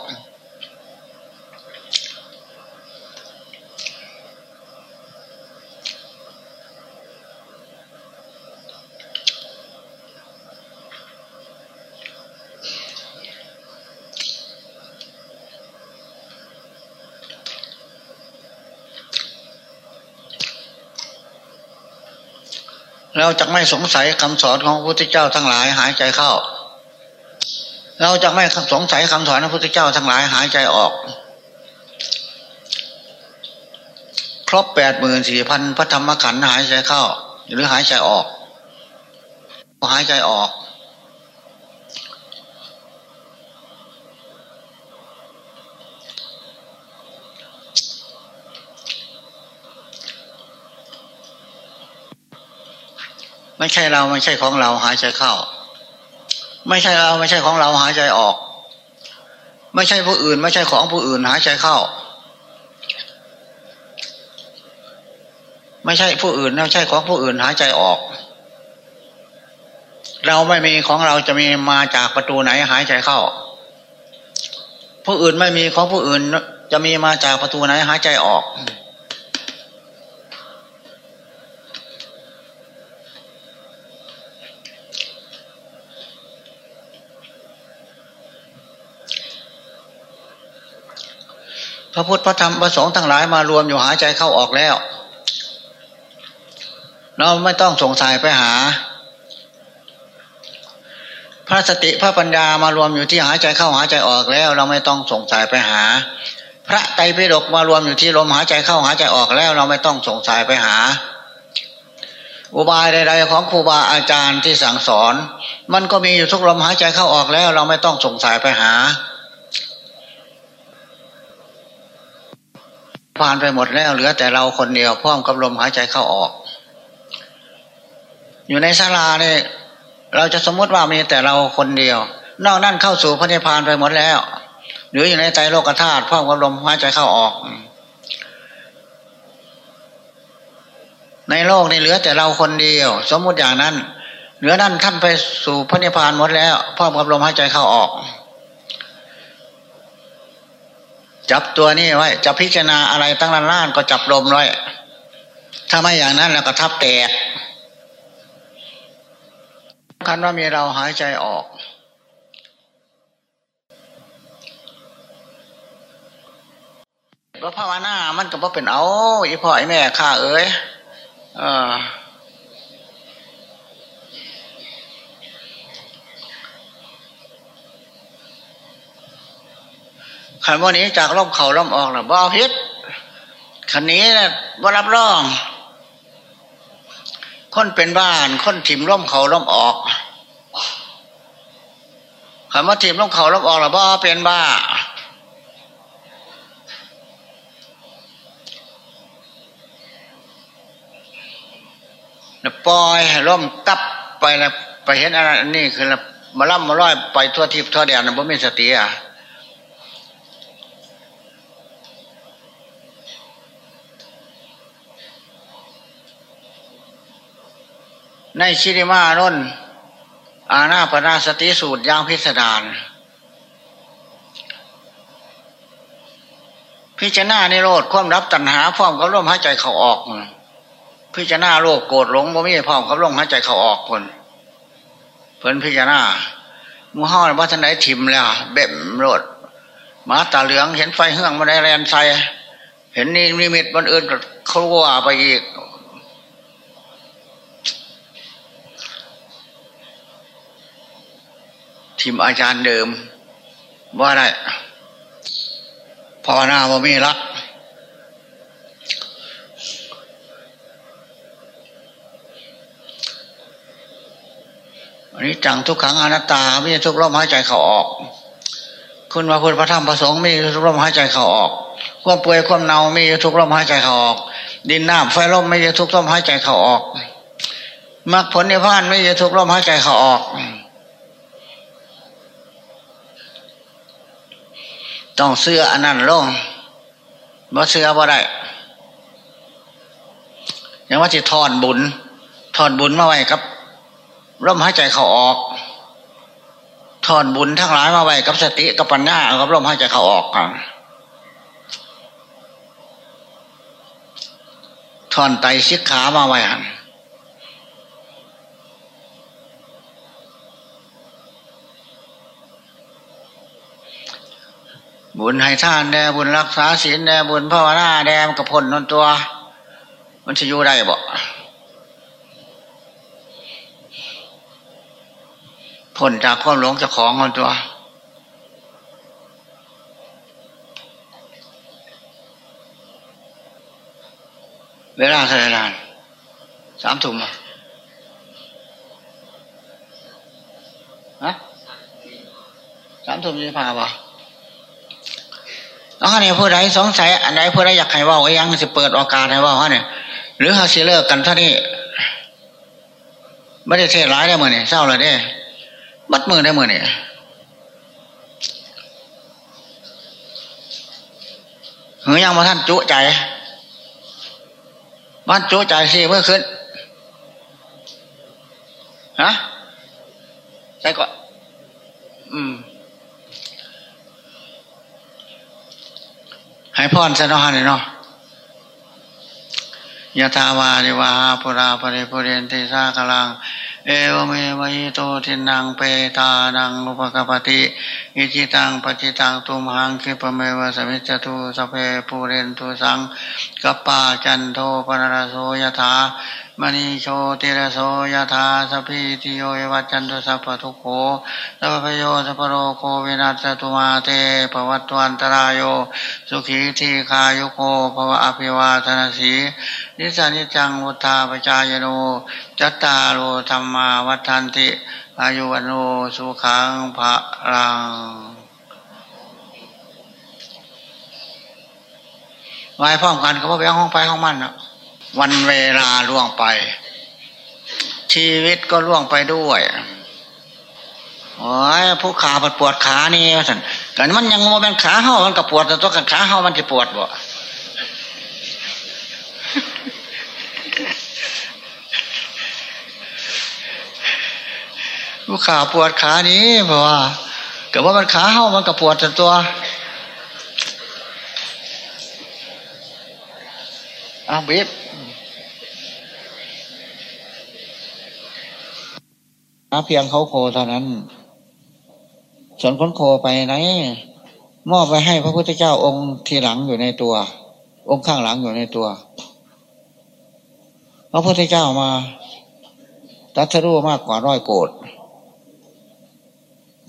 เราจะไม่สงสัยคำสอนของพระพุทธเจ้าทั้งหลายหายใจเข้า เราจะไม่สงสัยคำสอนของพระพุทธเจ้าทั้งหลายหายใจออก ครบแปดหมื่นสี่พันพระธรรมขันธ์หายใจเข้า หรือหายใจออก หายใจออก ไม่ใช่เราไม่ใช่ของเราหายใจเข้า ไม่ใช่เราไม่ใช่ของเราหายใจออก ไม่ใช่ผู้อื่น ไม่ใช่ของผู้อื่นหายใจเข้า ไม่ใช่ผู้อื่นไม่ใช่ของผู้อื่นหายใจออก เราไม่มีของเราจะมีมาจากประตูไหนหายใจเข้า ผู้อื่นไม่มีของผู้อื่นจะมีมาจากประตูไหนหายใจออก พระพุทธพระธรรมพระสงฆ์ทั้งหลายมารวมอยู่หายใจเข้าออกแล้ว เราไม่ต้องสงสัยไปหา พระสติพระปัญญามารวมอยู่ที่หายใจเข้าหายใจออกแล้ว เราไม่ต้องสงสัยไปหา พระไตรปิฎกมารวมอยู่ที่ลมหายใจเข้าหายใจออกแล้ว เราไม่ต้องสงสัยไปหา อุบายใดๆของครูบาอาจารย์ที่สั่งสอน มันก็มีอยู่ทุกลมหายใจเข้าออกแล้ว เราไม่ต้องสงสัยไปหา ผ่านไปหมดแล้วเหลือแต่เราคนเดียวพร้อมกับลมหายใจเข้าออก อยู่ในศาลาเนี่ยเราจะสมมติว่ามีแต่เราคนเดียว นอกนั้นเข้าสู่พระนิพพานไปหมดแล้วหรืออยู่ในใจโลกธาตุพร้อมกับลมหายใจเข้าออก ในโลกนี้เหลือแต่เราคนเดียว สมมุติอย่างนั้น เหลือนั้นท่านไปสู่พระนิพพานหมดแล้วพร้อมกับลมหายใจเข้าออก จับตัวนี้ไว้ จะพิจารณาอะไรตั้งนานล้านก็จับลมไว้ถ้าไม่อย่างนั้นแล้วก็ทับแตกคันว่ามีเราหายใจออก ว่าภาวนามันก็บ่เป็นเอาอีพ่อไอแม่ข้าเอ้ยเออ ขันวันนี้จากล่มเขาล่มออกนะบ่พิษขันนี้นะบ่รับรอง คนเป็นบ้าน คนถิ่มล่มเขาล่มออกขันว่าถิ่มล่มเขาล่มออกนะบ่เป็นบ้านะปล่อยล่มกับไปแล้วไปเห็นอะไรนี่คือมาล่ำมาร้อยไปทั่วทิพย์ทั่วแดนนะบ่มีสติอะ ในชิริมานนอาณาปนาสติสูตรย่างพิสดารพิจารณาในโลดความรับตัณหาพร้อมกับลมหายใจเขาออก พิจารณาโลกโกรธหลงบ่มีพร้อมกับลมหายใจเขาออกคนเพิ่นพิจารณามูห่อว่าท่านไหนถิ่มแล้วเบ็มโลดมาตาเหลืองเห็นไฟเฮืองมาได้แรนใสเห็นนี่นิมิตมันอื่นก็เขาว่าไปอีก ทิมอาจารย์เดิม ว่าได้ภาวนาบ่มีรัก อันนี้จังทุกขังอนัตตาไม่ใช่ทุกลมหายใจเขาออก คุณมาพุทธพระธรรมพระสงฆ์ไม่ใช่ทุกลมหายใจเขาออกความเปื่อยความเน่าไม่ใช่ทุกลมหายใจเขาออก ดินน้ำไฟลมไม่ใช่ทุกลมหายใจเขาออกมรรคผลในพานไม่ใช่ทุกลมหายใจเขาออก ต้องเสื้ออันนั้นลงบ่เสื้อบ่ได้ยังว่าจะทอนบุญทอนบุญมาไว้กับร่มหายใจเขาออกทอนบุญทั้งหลายมาไว้กับสติกับปัญญากับร่มหายใจเขาออกกันทอนไตสิกขามาไว้หัน บุญให้ท่านแด่บุญรักษาศีลแด่บุญภาวนาแด่กับผลนนตัว มันจะอยู่ได้บ่ผลจากความหลงจากของนนตัว เวลาเท่าไรนานสามทุ่มอะฮะสามทุ่มจะพาบ่ อ๋อเนี่ยผู้ใดสงสัยอันใดผู้ใดอยากให้ว่ายังจะเปิดโอกาสให้ว่าเนี่ยหรือเขาสิเลิกกันเท่านี้ไม่ได้เทศร้ายได้เมื่อนี่เศร้าเลยเด้มัดมือได้เมื่อนี่หือยังมาท่านจุใจบ้านจจ่ายสี่เมื่อคืนฮะใช่ก่อนอืม ให้พรซะเนาะเนาะยะทาวาริวาปุราปริปุเรนติสากลัง เอวเมวะยิโตทินังเปตานังอุปกปติอิจิตังปจิตังตุมหังคิปเมวะสมิจตุสเพปูเรนตุสังกปาจันโทปนรโสยะถา มณีโชติระโสยธาสพิติโยวัจันตุสัพพทุโขสัพพโยสัพโรโควินัสตุมาเตปวัตวันตรายโยสุขีทีคายุโคภวะอภิวาทนาสีนิสานิจังวุธาปจายโนจัตตาโรธรรมาวัฏันติ อายุวันโนสุขังภะรังไว้พร้อมกันก็เพราะแบงห้องไปห้องมันนะ วันเวลาล่วงไป ชีวิตก็ล่วงไปด้วยโอ้ยผู้ขาปวดปวดขานี่สันแต่มันยังโมเป็นขาเห่ามันก็ปวดแต่ตัวกันขาเห่ามันจะปวดบ่ผู้ขาปวดขานี้เพราะว่าเกิดว่ามันขาเห่ามันก็ปวดแต่ตัวอ้าวบีบ บเพียงเขาโคเท่านั้น ส่วนคนโคไปไหน มอบไปให้พระพุทธเจ้าองค์ทีหลังอยู่ในตัว องค์ข้างหลังอยู่ในตัวพระพุทธเจ้ามาตัทรู้มากกว่าร้อยโกด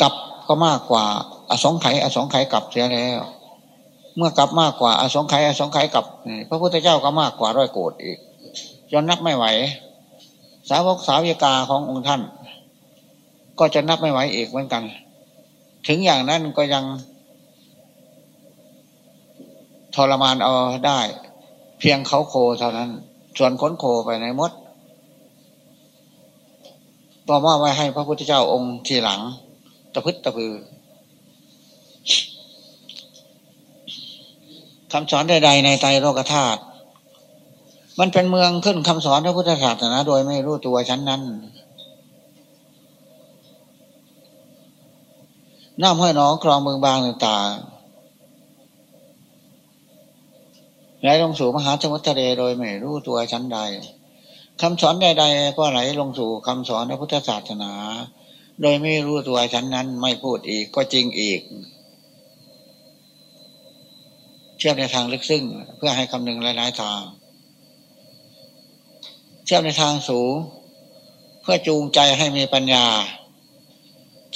กลับก็มากกว่า อสงไขยอสงไขยกลับเสียแล้ว เมื่อกลับมากกว่า อสงไขยอสงไขยกลับพระพุทธเจ้าก็มากกว่าร้อยโกดอีกจนนับไม่ไหว สาวกสาวิกาขององค์ท่าน ก็จะนับไม่ไหวเอกเหมือนกัน ถึงอย่างนั้นก็ยัง ทรมานเอาได้ เพียงเขาโคเท่านั้น ส่วนค้นโคไปในมดต่อมาไว้ให้พระพุทธเจ้าองค์ทีหลัง ตะพึดตะพือคำสอนใดๆในไตรโลกธาตุมันเป็นเมืองขึ้นคำสอนพระพุทธศาสนาโดยไม่รู้ตัวชั้นนั้น น้ำห้อยน้องคลองเมืองบางต่างๆไหลลงสู่มหาสมุทรทะเลโดยไม่รู้ตัวชั้นใดคำสอนใดๆก็ไหลลงสู่คำสอนในพุทธศาสนา โดยไม่รู้ตัวชั้นนั้นไม่พูดอีกก็จริงอีก เชื่อมในทางลึกซึ้งเพื่อให้คำนึงหลายๆทาง เชื่อมในทางสูง เพื่อจูงใจให้มีปัญญา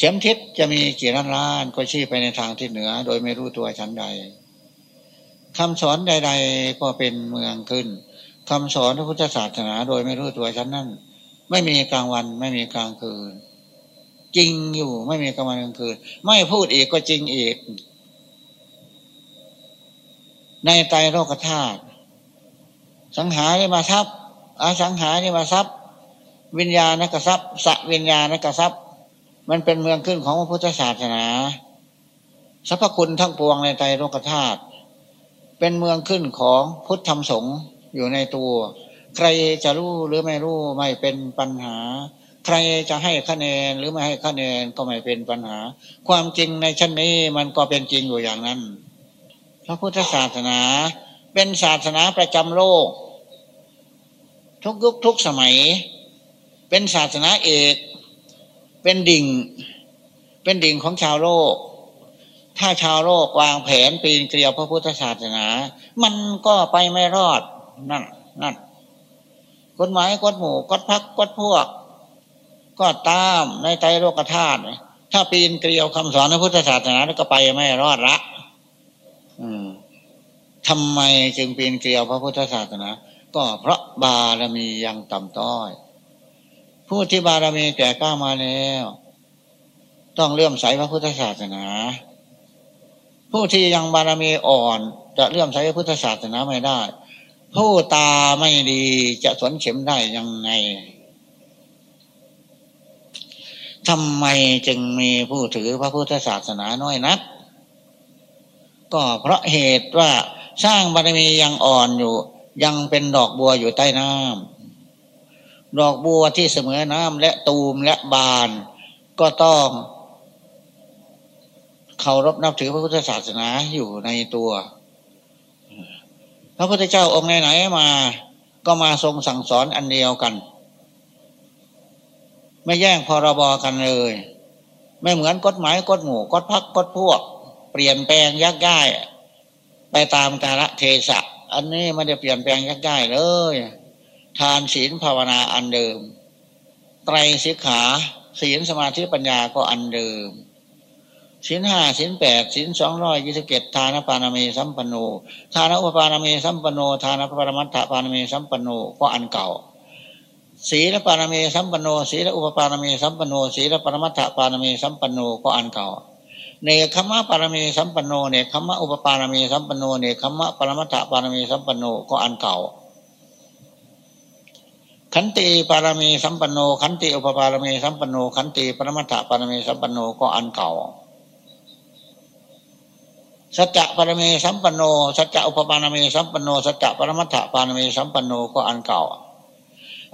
เข็มทิศจะมีกี่ล้านล้านก็ชี้ไปในทางทิศเหนือ โดยไม่รู้ตัวชั้นใดคำสอนใด ๆ ก็เป็นเมืองขึ้นคำสอนพระพุทธศาสนา โดยไม่รู้ตัวชั้นนั้น ไม่มีกลางวันไม่มีกลางคืน จริงอยู่ไม่มีกลางวันกลางคืน ไม่พูดอีกก็จริงอีก ในใจโลกธาตุสังหาริมาทรัพย์อาสังหาริมาทรัพย์ วิญญาณกทรัพย์สัวิญญาณกทรัพย์ มันเป็นเมืองขึ้นของพระพุทธศาสนาสรรพคุณทั้งปวงในใจโลกธาตุเป็นเมืองขึ้นของพุทธธรรมสงฆ์อยู่ในตัว ใครจะรู้หรือไม่รู้ไม่เป็นปัญหา ใครจะให้คะแนนหรือไม่ให้คะแนนก็ไม่เป็นปัญหา ความจริงในชั้นนี้มันก็เป็นจริงอยู่อย่างนั้น พระพุทธศาสนาเป็นศาสนาประจำโลก ทุกยุคทุกสมัย เป็นศาสนาเอก เป็นดิ่ง เป็นดิ่งของชาวโลก ถ้าชาวโลกวางแผนปีนเกลียวพระพุทธศาสนา มันก็ไปไม่รอดนั่นนั่นกฎหมายกฎหมู่กฎพักกฎพวก ก็ตามในใจโลกธาตุถ้าปีนเกลียวคำสอนพระพุทธศาสนาก็ไปไม่รอดละ อืมทำไมจึงปีนเกลียวพระพุทธศาสนา ก็เพราะบารมียังต่ำต้อย ผู้ที่บารมีแก่กล้ามาแล้ว ต้องเลื่อมใสพระพุทธศาสนา ผู้ที่ยังบารมีอ่อนจะเลื่อมใสพระพุทธศาสนาไม่ได้ ผู้ตาไม่ดีจะสวนเข็มได้ยังไงทำไมจึงมีผู้ถือพระพุทธศาสนาน้อยนัก ก็เพราะเหตุว่าสร้างบารมียังอ่อนอยู่ ยังเป็นดอกบัวอยู่ใต้น้ำ ดอกบัวที่เสมอน้ำและตูมและบาน ก็ต้องเคารพนับถือพระพุทธศาสนาอยู่ในตัว พระพุทธเจ้าองค์ไหนๆมา ก็มาทรงสั่งสอนอันเดียวกัน ไม่แย่งพรบกันเลย ไม่เหมือนกฎหมายกฎหมู่กฎพักกฎพวก เปลี่ยนแปลงยักย้าย ไปตามกาลเทศะ อันนี้ไม่ได้เปลี่ยนแปลงยักย้ายเลย ทานศีลภาวนาอันเดิม ไตรสิกขาศีลสมาธิปัญญาก็อันเดิมสินห้าสินแปดสินสองร้อยยี่สิบเจ็ดทานปานามีสัมปันโนทานอุปปานามีสัมปันโนทานปรมัตถปานามีสัมปันโนก็อันเก่าศีลปานามีสัมปันโนศีลอุปปานามีสัมปันโนศีลปรมัตถปานามีสัมปันโนก็อันเก่าเนกขัมมะปารมีสัมปันโนเนกขัมมะอุปปารมีสัมปันโนเนกขัมมะปรมัตถปารมีสัมปันโนก็อันเก่า ขันติปารมีสัมปันโน ขันติอุปปารมีสัมปันโน ขันติปรมัตถปารมีสัมปันโนก็อันเก่า สัจจะปรมีสัมปันโน สัจจะอุปปานมีสัมปันโน สัจจะปรมัตถปานมีสัมปันโนก็อันเก่า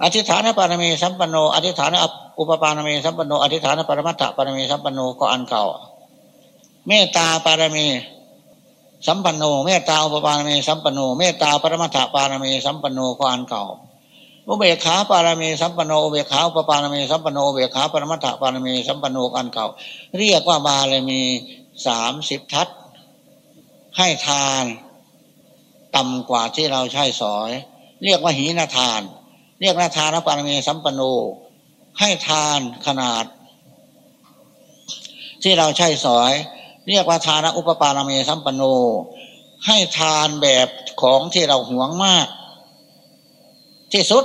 อธิฐานปานมีสัมปันโน อธิฐานอุปปานมีสัมปันโน อธิฐานปรมัตถปานมีสัมปันโนก็อันเก่า เมตตาปารมีสัมปันโน เมตตาอุปปานมีสัมปันโน เมตตาปรมัตถปานมีสัมปันโนก็อันเก่า อุเบกขาปารมีสัมปโนอุเบกขาอุปปานมีสัมปโนอุเบกขาปรมัตถปานมีสัมปโนอันเก่า เรียกว่าบาลมีสามสิบทัศให้ทานต่ำกว่าที่เราใช้สอย เรียกว่าหีนาทาน เรียกนาทานปารมีสัมปโน ให้ทานขนาด ที่เราใช้สอย เรียกว่าทานอุปปารมีสัมปโน ให้ทานแบบของที่เราหวงมาก ที่สุด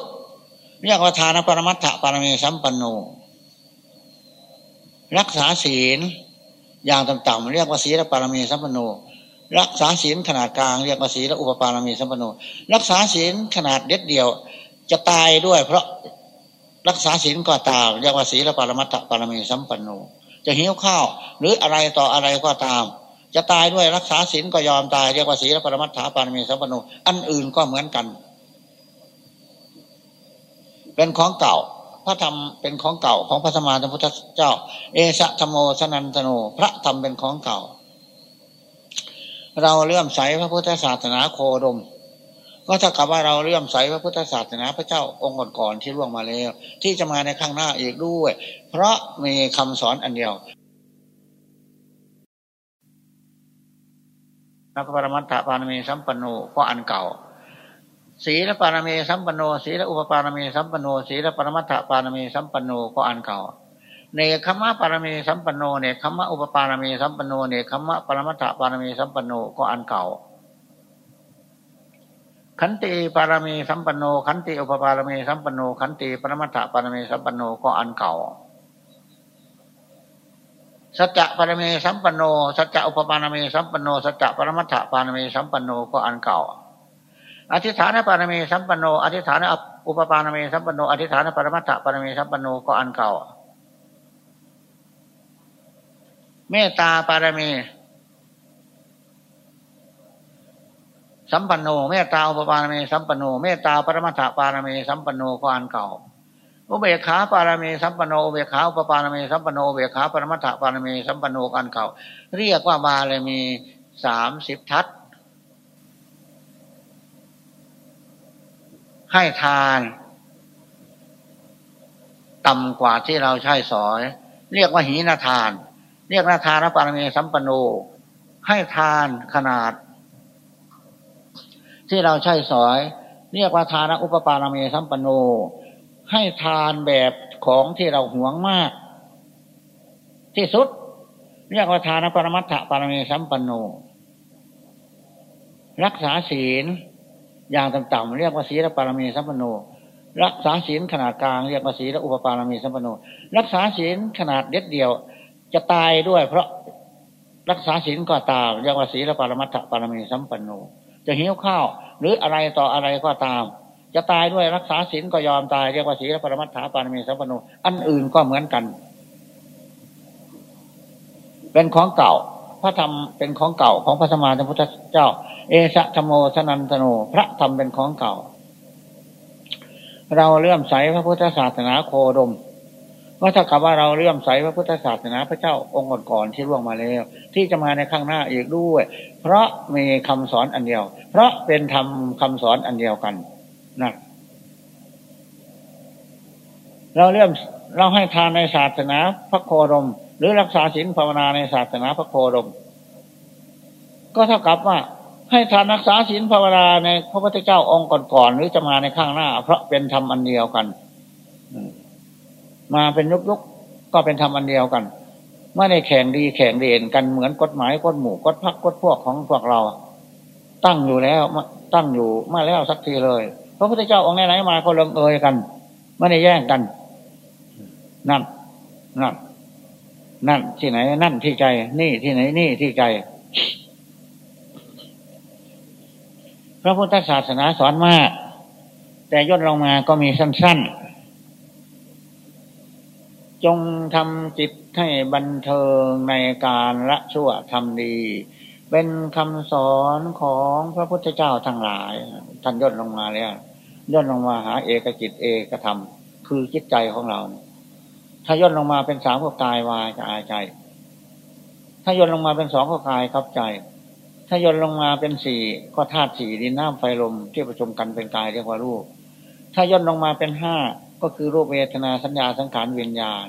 เรียกว่าทานปรมัตถปารมีสัมปันโน รักษาศีลอย่างต่ำๆเรียกว่าศีลปารมีสัมปันโน รักษาศีลขนาดกลาง เรียกว่าศีลอุปปารมีสัมปันโน รักษาศีลขนาดเด็ดเดียว จะตายด้วย เพราะรักษาศีลก็ตาม เรียกว่าศีลปารมัตถปารมีสัมปันโน จะหิวข้าว หรืออะไรต่ออะไรก็ตามจะตายด้วยรักษาศีลก็ยอมตายเรียกว่าศีลปรมัตถปารมีสัมปันโนอันอื่นก็เหมือนกัน เป็นของเก่า พระธรรมเป็นของเก่าของพระสมมาสัมพุทธเจ้า เอสะธรรมโมสนันตโน พระธรรมเป็นของเก่า เราเลื่อมใสพระพุทธศาสนาโคดม ก็ถ้ากับว่าเราเลื่อมใสพระพุทธศาสนาพระเจ้าองค์ก่อนๆที่ล่วงมาแล้ว ที่จะมาในข้างหน้าอีกด้วย เพราะมีคำสอนอันเดียวนักปรมัตถปานมีสัมปันโนก็อันเก่า ศีลปานมีสัมปันโนศีลอุปปานมีสัมปันโนศีลปรมัตถปานมีสัมปันโนก็อันเก่าเนคขมะปารมีสัมปันโนเนคขมะอุปปารมีสัมปันโนเนคขมะปรมัตถปารมีสัมปันโนก็อันเก่า ขันติปารมีสัมปันโน ขันติอุปปารมีสัมปันโนขันติปรมัตถปารมีสัมปันโนก็อันเก่าสัจจะปรมีสัมปันโนสัจจะอุปปารมีสัมปันโนสัจจะปรมัตถปารมีสัมปันโนก็อันเก่า อธิษฐานปารมีสัมปันโนอธิษฐานอุปปารมีสัมปันโนอธิษฐานปรมัตถปารมีสัมปันโนก็อันเก่าเมตตาปารมี สัมปันโนเมตตาอุปปารมีสัมปันโนเมตตาปรมัตถปารมีสัมปันโนก็อันเก่าอุเบกขาปารมีสัมปันโนอุเบกขาอุปปารมีสัมปันโนอุเบกขาปรมัตถปารมีสัมปันโนอันเก่า เรียกว่าบาลมีสามสิบทัศ ให้ทาน ต่ำกว่าที่เราใช้สอย เรียกว่าหีนาทาน เรียกนาทานปารมีสัมปันโน ให้ทานขนาด ที่เราใช้สอย เรียกว่าทานอุปปารมีสัมปันโน ให้ทานแบบของที่เราหวงมาก ที่สุด เรียกว่าทานปรมัตถปารมีสัมปันโน รักษาศีล อย่างต่ำๆเรียกว่าศีลปารมีสัมปันโน รักษาศีลขนาดกลางเรียกว่าศีลอุปปารมีสัมปันโน รักษาศีลขนาดเด็ดเดียว จะตายด้วย เพราะรักษาศีลก็ตาม เรียกว่าศีลปรมัตถปรมีสัมปันโน จะหิวข้าว หรืออะไรต่ออะไรก็ตาม จะตายด้วยรักษาศีลก็ยอมตายเรียกว่าศีลปรมัตถปรมีสัมปันโน อันอื่นก็เหมือนกัน เป็นของเก่าพระธรรมเป็นของเก่าของพระสมมาสัมพุทธเจ้า เอสะธโมสนันตโน พระธรรมเป็นของเก่า เราเลื่อมใสพระพุทธศาสนาโคดมว่าถ้ากับว่าเราเลื่อมใสพระพุทธศาสนาพระเจ้าองค์ก่อนๆที่ร่วงมาแล้ว ที่จะมาในข้างหน้าอีกด้วย เพราะมีคำสอนอันเดียว เพราะเป็นธรรมคาสอนอันเดียวกันนะเราเลื่อมเราให้ทานในศาสนาพระโคดม หรือรักษาศีลภาวนาในศาสนาพระโคดม ก็เท่ากับว่า ให้ทานรักษาศีลภาวนาในพระพุทธเจ้าองค์ก่อนๆหรือจะมาในข้างหน้า เพราะเป็นธรรมอันเดียวกันมาเป็นยุกยุกก็เป็นธรรมอันเดียวกันไม่ได้แข่งดีแข่งเด่นกันเหมือนกฎหมายกฎหมู่กฎพักกฎพวกของพวกเรา ตั้งอยู่แล้วตั้งอยู่มาแล้วสักทีเลยพระพุทธเจ้าองค์ไหนมาก็ลงเอยกันไม่ได้แย่งกัน นั่นนั่นนั่นที่ไหน นั่นที่ใจ นี่ที่ไหนนี่ที่ใจ พระพุทธศาสนาสอนมาก แต่ย่นลงมาก็มีสั้น ๆ จงทำจิตให้บันเทิงในการละชั่วทำดี เป็นคำสอนของพระพุทธเจ้าทั้งหลาย ท่านย่นลงมาแล้วย่นลงมาหาเอกจิตเอกธรรม คือจิตใจของเรา ถ้าย่นลงมาเป็นสามก็กายวายกาใจ ถ้าย่นลงมาเป็นสองก็กายครับใจ ถ้าย่นลงมาเป็นสี่ก็ธาตุสี่ดินน้ำไฟลมที่ประชุมกันเป็นกายเรียกว่ารูป ถ้าย่นลงมาเป็นห้าก็คือรูปเวทนาสัญญาสังขารวิญญาณ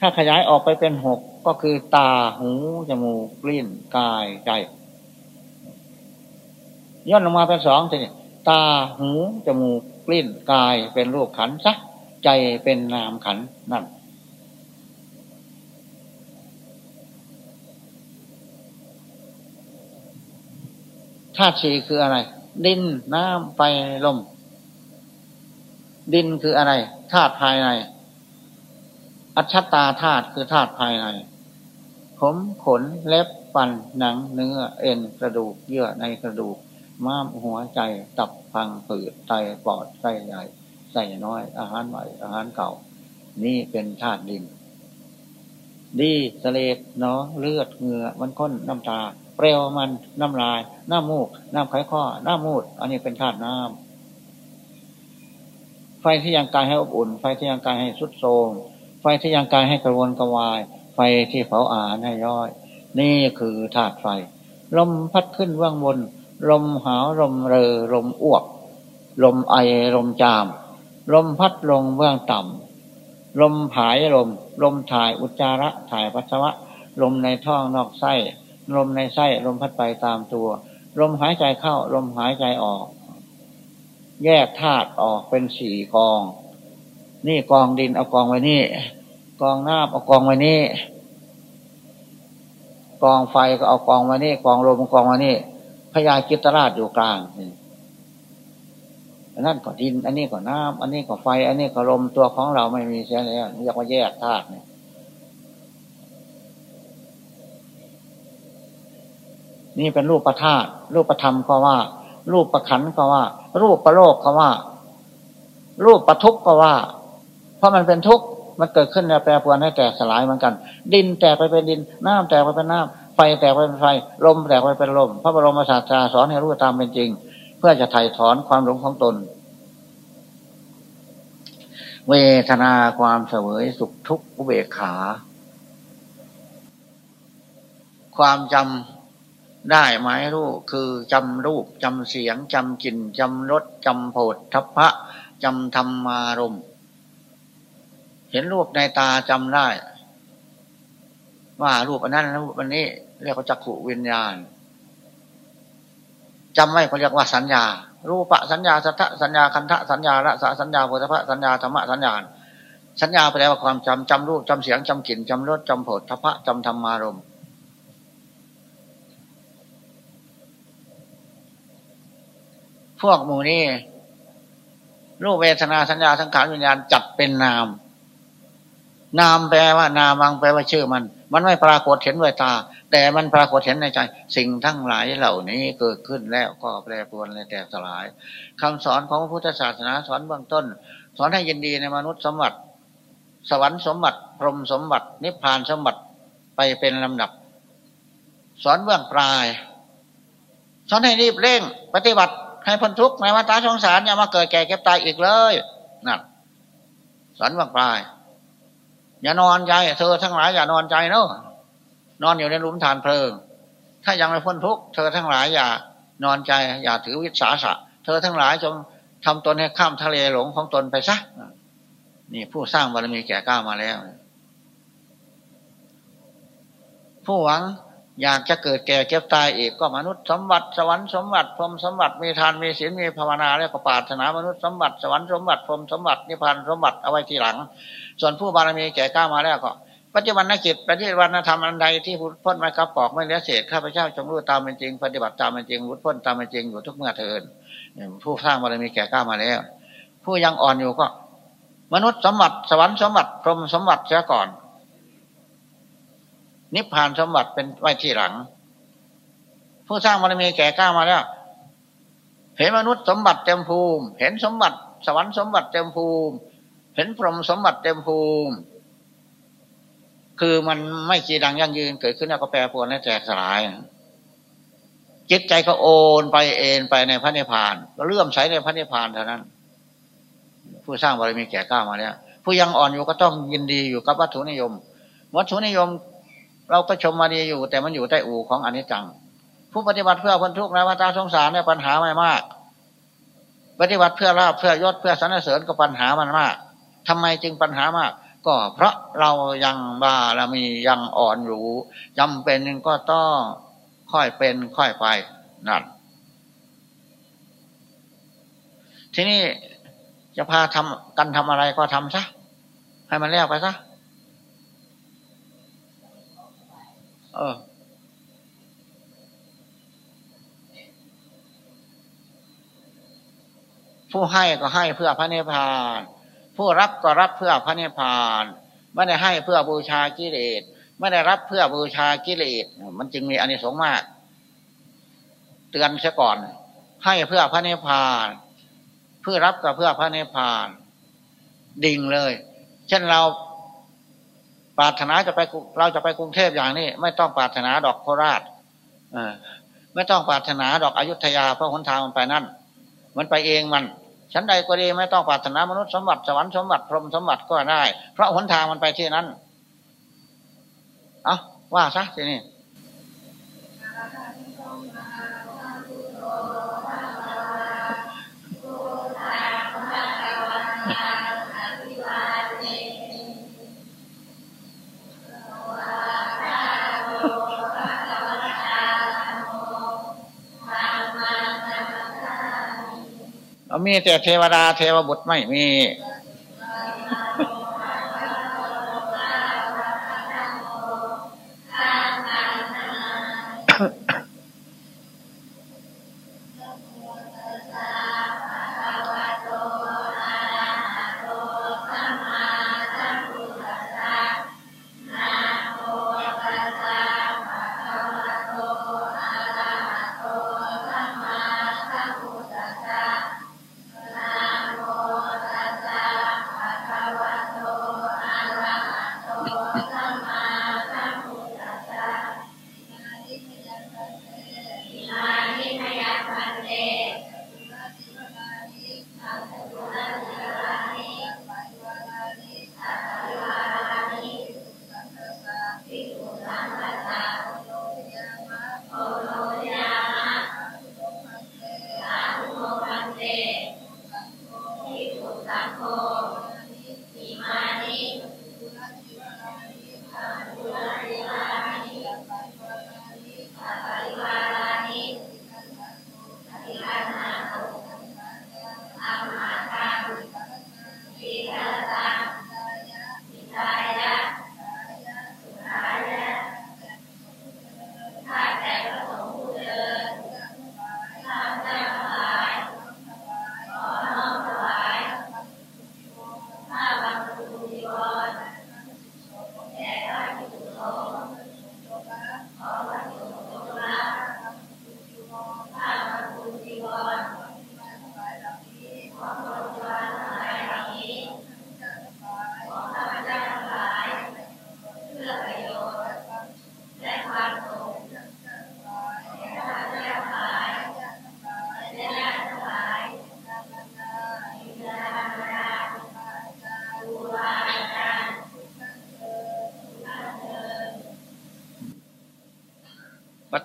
ถ้าขยายออกไปเป็นหกก็คือตาหูจมูกลิ้นกายใจย่นลงมาเป็นสองทีนี้ตาหูจมูกลิ้นกายเป็นรูปขันสักใจเป็นนามขันนั่น ธาตุสี่คืออะไร ดินน้ำไฟลม ดินคืออะไรธาตุภายใน อัชตาธาตุคือธาตุภายใน ผมขนเล็บฟันหนังเนื้อเอ็นกระดูกเยื่อในกระดูก ม้ามหัวใจตับพังผืดไตปอดไส้ใหญ่ไส้น้อย อาหารใหม่อาหารเก่า นี่เป็นธาตุดิน ดีสเลดเนาะเลือดเหงื่อมันข้นน้ำตา เปรี้ยวมันน้ำลาย น้ำมูก น้ำไขข้อ น้ำมูด อันนี้เป็นธาตุน้ำไฟที่ยังกายให้อบอุ่น ไฟที่ยังกายให้สุดโทมไฟที่ยังกายให้กระวนกระวาย ไฟที่เผาอาหารให้ย่อย นี่คือธาตุไฟ ลมพัดขึ้นว่างบน ลมหาวลมเรอลมอ้วก ลมไอลมจาม ลมพัดลงเบื้องต่ำลมผายลม ลมถ่ายอุจจาระถ่ายปัสสาวะ ลมในท้องนอกไส้ ลมในไส้ลมพัดไปตามตัว ลมหายใจเข้า ลมหายใจออก แยกธาตุออกเป็นสี่กอง นี่กองดินเอากองไว้นี่ กองน้ำเอากองไว้นี่ กองไฟก็เอากองไว้นี่ กองลมกองไว้นี่พญากิตราชอยู่กลางอันนั้นก็ดิน อันนี้ก็น้ำอันนี้ก็ไฟ อันนี้ก็ลมตัวของเราไม่มีเสียแล้วเรียกว่าแยกธาตุเนี่ย นี่เป็นรูปประธาตรูปประธรรมก็ว่า รูปประขันก็ว่า รูปประโลกก็ว่า รูปประทุกก็ว่า เพราะมันเป็นทุกข์มันเกิดขึ้นแล้วแปรปรวนให้แตกสลายเหมือนกัน ดินแตกไปเป็นดินน้ำแตกไปเป็นน้ำไฟแตกไปเป็นไฟ ลมแตกไปเป็นลม พระบรมศาสดาสอนให้รู้ตามเป็นจริง เพื่อจะไถ่ถอนความหลงของตน เวทนาความเสวยสุขทุกข์อุเบกขา ความจำ ได้ไหมรูปคือจำรูปจำเสียงจำกลิ่นจำรสจำโผฏทัพพะจำธรรมารมเห็นรูปในตาจำได้ ว่ารูปอันนั้นรูปอันนี้ เรียกว่าจักขุวิญญาณจำไม่เขาเรียกว่าสัญญา รูปะสัญญาสัทธสัญญาคันทะสัญญาละสะสัญญาโพธพะสัญญาธรรมะสัญญาสัญญาแปลว่าความจำจำรูปจำเสียงจำกลิ่นจำรสจำโผฏทัพพะจำธรรมารมณ์ พวกหมู่นี้รูปเวทนาสัญญาสังขารวิญญาณจัดเป็นนาม นามแปลว่า นามังแปลว่าชื่อมัน มันไม่ปรากฏเห็นด้วยตา แต่มันปรากฏเห็นในใจ สิ่งทั้งหลายเหล่านี้เกิดขึ้นแล้วก็แปรปรวนและแตกสลายคำสอนของพระพุทธศาสนาสอนเบื้องต้น สอนให้ยินดีในมนุษย์สมบัติ สวรรค์สมบัติ พรหมสมบัติ นิพพานสมบัติไปเป็นลำดับ สอนเบื้องปลาย สอนให้รีบเร่ง ปฏิบัติ ให้พ้นทุกข์ในวัฏสงสารอย่ามาเกิดแก่เก็บตายอีกเลยนั่นสอนบางปลาย อย่านอนใจเธอทั้งหลายอย่านอนใจเนอะนอนอยู่ในหลุมฐานเพลิง ถ้ายังไม่พ้นทุกข์เธอทั้งหลายอย่านอนใจ อย่าถือวิสาสะ เธอทั้งหลายจงทำตนให้ข้ามทะเลหลงของตนไปซะนี่ผู้สร้างบารมีแก่กล้ามาแล้ว ผู้หวัง อยากจะเกิดแก่เก็บตายอีกก็มนุษย์สมบัติสวรรค์สมบัติพรมสมบัติมีทานมีศีลมีภาวนาแล้วก็ปาถนามนุษย์สมบัติสวรรค์สมบัติพรมสมบัตินิพพานสมบัติเอาไว้ทีหลัง ส่วนผู้บารมีแก่กล้ามาแล้วก็ปัจจุบันนักจิตปฏิบัติธรรมอันใดที่พุทธพ้นไม่ครับปอกไม่เหลือเศษข้าพเจ้าจงรู้ตามเป็นจริง ปฏิบัติตามเป็นจริงพุทธพ้นตามเป็นจริงอยู่ทุกเมื่อเทินผู้สร้างบารมีแก่กล้ามาแล้ว ผู้ยังอ่อนอยู่ก็ มนุษย์สมบัติสวรรค์สมบัติพรมสมบัติเสียก่อน นิพพานสมบัติเป็นไว้ที่หลัง ผู้สร้างบารมีแก่กล้ามาแล้ว เห็นมนุษย์สมบัติเต็มภูมิ เห็นสมบัติ สวรรค์สมบัติเต็มภูมิ เห็นพรหมสมบัติเต็มภูมิ คือมันไม่จีดังยั่งยืนเกิดขึ้นแล้วก็แปรปรวนและแตกสลายจิตใจก็โอนไปเอ็นไปในพระนิพพานก็เลื่อมใสในพระนิพพานเท่านั้น ผู้สร้างบารมีแก่กล้ามาแล้วผู้ยังอ่อนอยู่ก็ต้องยินดีอยู่กับวัตถุนิยม วัตถุนิยม เราก็ชมมาดีอยู่ แต่มันอยู่ใต้อู่ของอนิจจัง ผู้ปฏิบัติเพื่อคนทุกข์ในวัฏสงสารเนี่ยปัญหาไม่มาก ปฏิบัติเพื่อลาบเพื่อยศเพื่อสรรเสริญก็ปัญหามันมากทำไมจึงปัญหามาก ก็เพราะเรายังบารมียังอ่อนอยู่จำเป็นก็ต้องค่อยเป็นค่อยไปนั่นทีนี้จะพาทำกันทำอะไรก็ทำซะให้มันแล้วไปซะ เออ ผู้ให้ก็ให้เพื่อพระเนพาน ผู้รับก็รับเพื่อพระนิพพานไม่ได้ให้เพื่อบูชากิเลสไม่ได้รับเพื่อบูชากิเลสมันจึงมีอานิสงส์มาก เตือนเสียก่อน ให้เพื่อพระนิพพานเพื่อรับกับเพื่อพระนิพพาน ดิ่งเลย เช่นเรา ปรารถนาจะไปเราจะไปกรุงเทพอย่างนี้ ไม่ต้องปรารถนาดอกโคราชออไม่ต้องปรารถนาดอกอยุธยาเพราะหนทางมันไปนั่น มันไปเองมันชั้นใดก็ดีไม่ต้องปรารถนามนุษย์สมบัติสวรรค์สมบัติพรหมสมบัติก็ได้ เพราะหนทางมันไปที่นั้น เอาว่าซะทีนี้ มีแต่เทวดาเทวบุตรไม่มี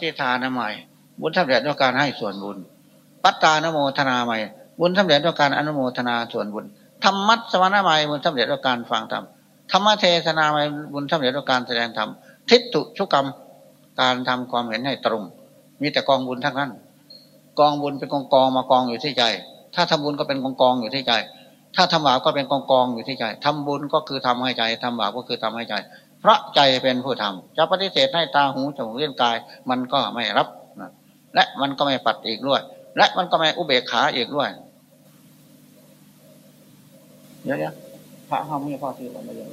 ฏิทานใหม่บุญสำเร็จด้วยการให้ส่วนบุญ ปัตตานโมทนาใหม่บุญสำเร็จด้วยการอนุโมทนาส่วนบุญธรรมัสวรรค์ใหม่บุญสำเร็จด้วยการฟังธรรมธรรมเทศนาใหม่บุญสำเร็จด้วยการแสดงธรรมทิฏฐุชุกรรมการทำความเห็นให้ตรง มีแต่กองบุญทั้งนั้น กองบุญเป็นกองกองมากองอยู่ที่ใจ ถ้าทำบุญก็เป็นกองกองอยู่ที่ใจ ถ้าทำบาปก็เป็นกองกองอยู่ที่ใจทำบุญก็คือทำให้ใจทำบาปก็คือทำให้ใจ เพราะใจเป็นผู้ทำจะปฏิเสธให้ตาหูจมูกเลี้ยงกาย มันก็ไม่รับและมันก็ไม่ปัดอีกด้วย และมันก็ไม่อุเบกขาอีกด้วยเดี๋ยวเดี๋ยวพระห้องมีพ่อที่มาเยอะ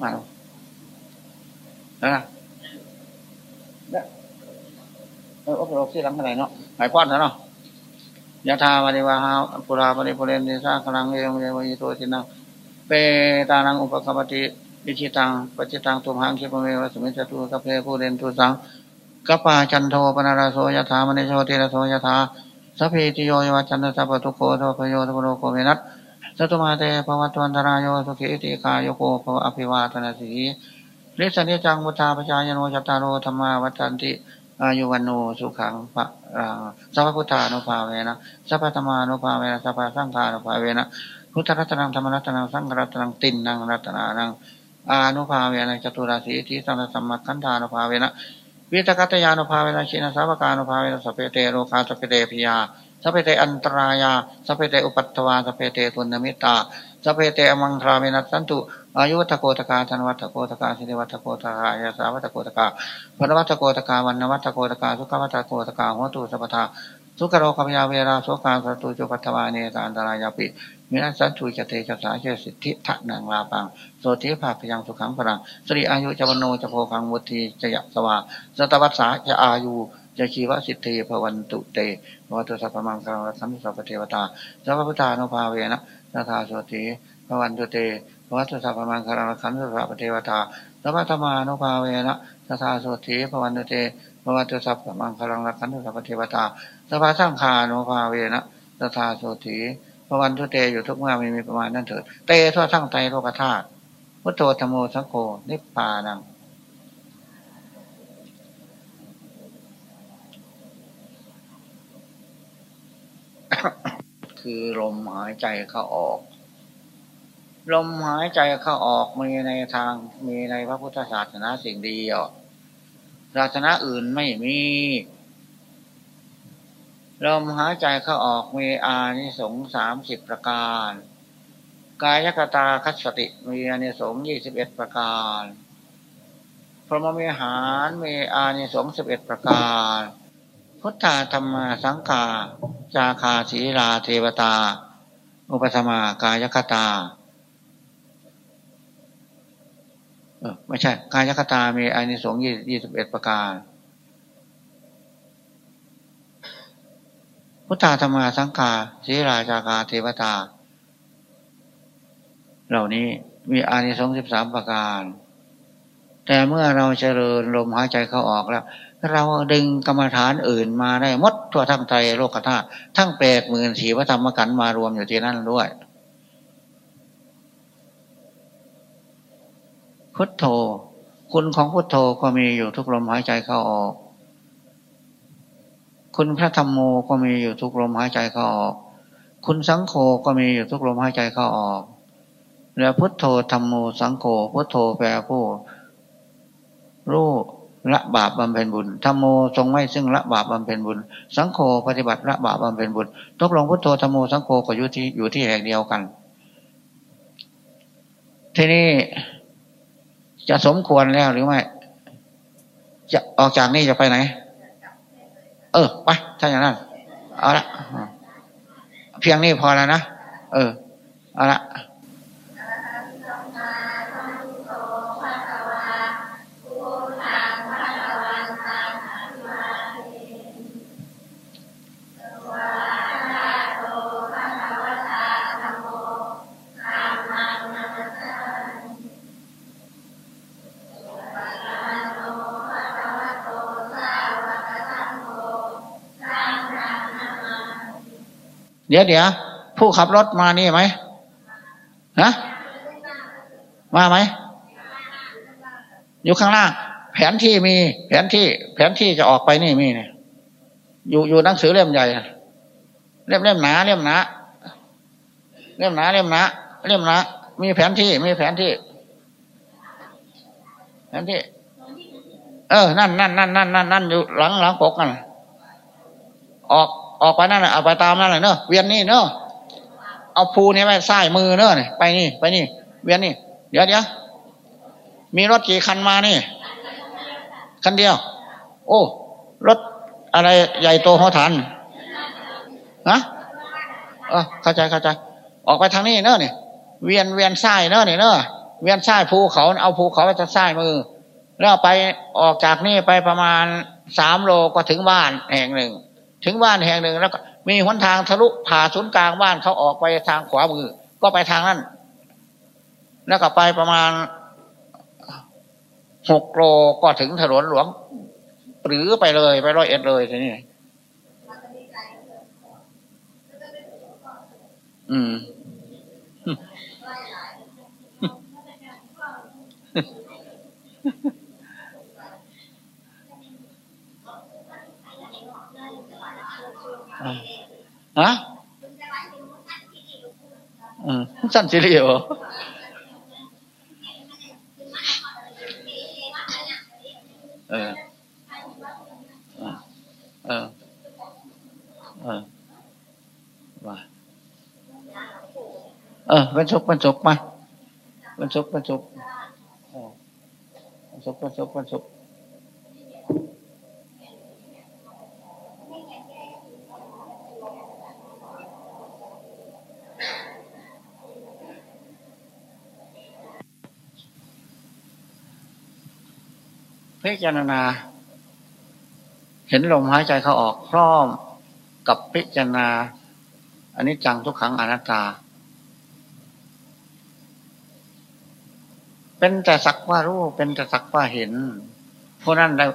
มาแล้วนะเนี่ยเอออบรมที่รังอะไรเนาะหายป้อนแล้วเนาะยะธาวาริวาหาปุราปริปุเรนติสาคลังเอวเยวิโตทินังเปตานังอุปกัปปติ อิจฉิตังปัตถิตังตุมหัง ขิปปเมวสมิชฌตุ สัพเพ ปูเรนตุสังกัปปาจันโทปัณณรโสยถามณิโชติรโสยถาสัพพีติโย วิวัชชันตุ สัพพโรโค วินัสสตุมาเตภวัตวันตราโยสุขี ทีฆายุโกภวอภิวาทนสีลิสสะ นิจจัง วุฑฒาปจายิโนจัตตาโร ธัมมาวัฑฒันติอายุวัณโณ สุขังพลังสัพพพุทธานุภาเวนะสัพพธรรมานุภาเวนะสัพพสังฆานุภาเวนะพุทธรัตนังธรรมรัตนังสังฆรัตนังตินนังรัตนานัง อานุภาเวนะจตุราสีทิสังสัมมัคันธานุภาเวนะวิตกัตยานุภาเวนะชินสาวกานุภาเวนะสเปเตโรคาสเปเตพิยาสเปเตอันตรายาสเปเตอุปัตตวาสเปเตตุนมิตาสเปเตอมังคราเวนัสันตุอายุวัตโกตกาธนวัตโกตกาสิริวัตโกตกายาสาวัตโกตกาพนวัตโกตกาวันวัตโกตกาสุขวัตโกตกาหัวตุสัพทา สุขโรคพยาเวราโสกาสตุจุปัตตวาเนตาอันตรายาปิมินัสันตุจเตจสาเจสิทธิทะนังลาปังโสติภาพยังสุขังพลังสริอายุจวโนจโพคังวุธีจยสวาสตวัสสาจะอายุจะชีวสิทธิภวันตุเตวัตุสัพพมังคังรัสัมสัพเทวตาสัพพุทธานุภาเวนะสัทธาโสติภวันตุเตวัตุสัพพมังคังรัสัมสัพเทวตาสัพพธรรมานุภาเวนะสัทธาโสติภวันตุเต วัตุสัพพมังคังรัสัมสัพเทวตาสัพพสังฆานุภาเวนะสทาโสติพระวันทุเตอยู่ทุกเมื่อมีมีประมาณนั้นเถิดเตทั่วทั้งไตโลกธาตุพุทโธธโมสังโฆนิพพานังคือลมหายใจเข้าออก ลมหายใจเข้าออกมีในทางมีในพระพุทธศาสนาสิ่งเดียว ศาสนาอื่นไม่มีลมหายใจเข้าออกมีอานิสงส์สามสิบประการ กายกตาคัสติมีอานิสงส์ยี่สิบเอ็ดประการพรหมมีหารมีอานิสงส์สิบเอ็ดประการ พุทธาธรรมสังฆาจาคาศีลาเทวตา อุปสมากายคตา เออไม่ใช่ กายคตามีอานิสงส์ยี่สิบเอ็ดประการพุทธาธรรมาสังฆาศีราชาคาเทวตา เหล่านี้มีอานิสงส์สิบสามประการ แต่เมื่อเราเจริญลมหายใจเข้าออกแล้ว เราดึงกรรมฐานอื่นมาได้มดทั่วทั้งใจโลกธาตุทั้งแปดหมื่นสีพระธรรมกันมารวมอยู่ที่นั่นด้วย พุทโธ คุณของพุทโธก็มีอยู่ทุกลมหายใจเข้าออก คุณพระธรรมโมก็มีอยู่ทุกลมหายใจเข้าออก คุณสังโฆก็มีอยู่ทุกลมหายใจเข้าออก แล้วพุทโธธรรมโมสังโฆพุทโธแปลผู้รู้ละบาปบำเพ็ญบุญธรรมโมทรงไม่ซึ่งละบาปบำเพ็ญบุญ สังโฆปฏิบัติละบาปบำเพ็ญบุญตกลงพุทโธธรรมโมสังโฆก็อยู่ที่อยู่ที่แห่งเดียวกัน ทีนี้ จะสมควรแล้วหรือไม่ จะออกจากนี่จะไปไหน เออไปถ้าอย่างนั้น เอาละเพียงนี้พอแล้วนะ เออ เอาละ เดี๋ยวเดี๋ยวผู้ขับรถมานี่ไหมฮะมาไหมอยู่ข้างล่างแผนที่มี แผนที่ แผนที่จะออกไปนี่มีเนี่ยอยู่อยู่หนังสือเล่มใหญ่เล่มเล่มหนาเล่มหนาเล่มหนาเล่มหนาเล่มหนามีแผนที่มีแผนที่ แผนที่ เออ นั่นนั่นนั่นนั่นนั่นนั่นอยู่หลังหลังปกกันออก ออกไปนั่นเอาไปตามนั่นเลยเนอะเวียนนี่เนอะเอาภูนี่ไปซ้ายมือเนอะไปนี่ ไปนี่ เวียนนี่ เดี๋ยวเดี๋ยวมีรถกี่คันมานี่ คันเดียว โอ้รถอะไรใหญ่โตหัวฐานฮะเออเข้าใจเข้าใจ ออกไปทางนี้เนอะนี่เวียนเวียนซ้ายเนอะนี่เนอะเวียนซ้ายภูเขาเอาภูเขาไปทางซ้มือ แล้วไปออกจากนี่ไปประมาณสามโลก็ถึงบ้านแห่งหนึ่ง ถึงบ้านแห่งหนึ่งแล้วก็มีหนทางทะลุผ่าศูนย์กลางบ้านเขาออกไปทางขวามือ ก็ไปทางนั้นแล้วก็ไปประมาณหกโลก็ถึงถนนหลวงหรือไปเลยไปร้อยเอ็ดเลยทีนี้อืม ฮะอืมสั้นสิริโอเออเออเออว่าเออมันชกมันชกมามันชกมันชกมันชกมันชกมันชก พิจารณา เห็นลมหายใจเขาออกพร้อมกับพิจารณาอันนี้จังทุกขังอนัตตา เป็นแต่สักว่ารู้เป็นแต่สักว่าเห็นพวกนั้นได้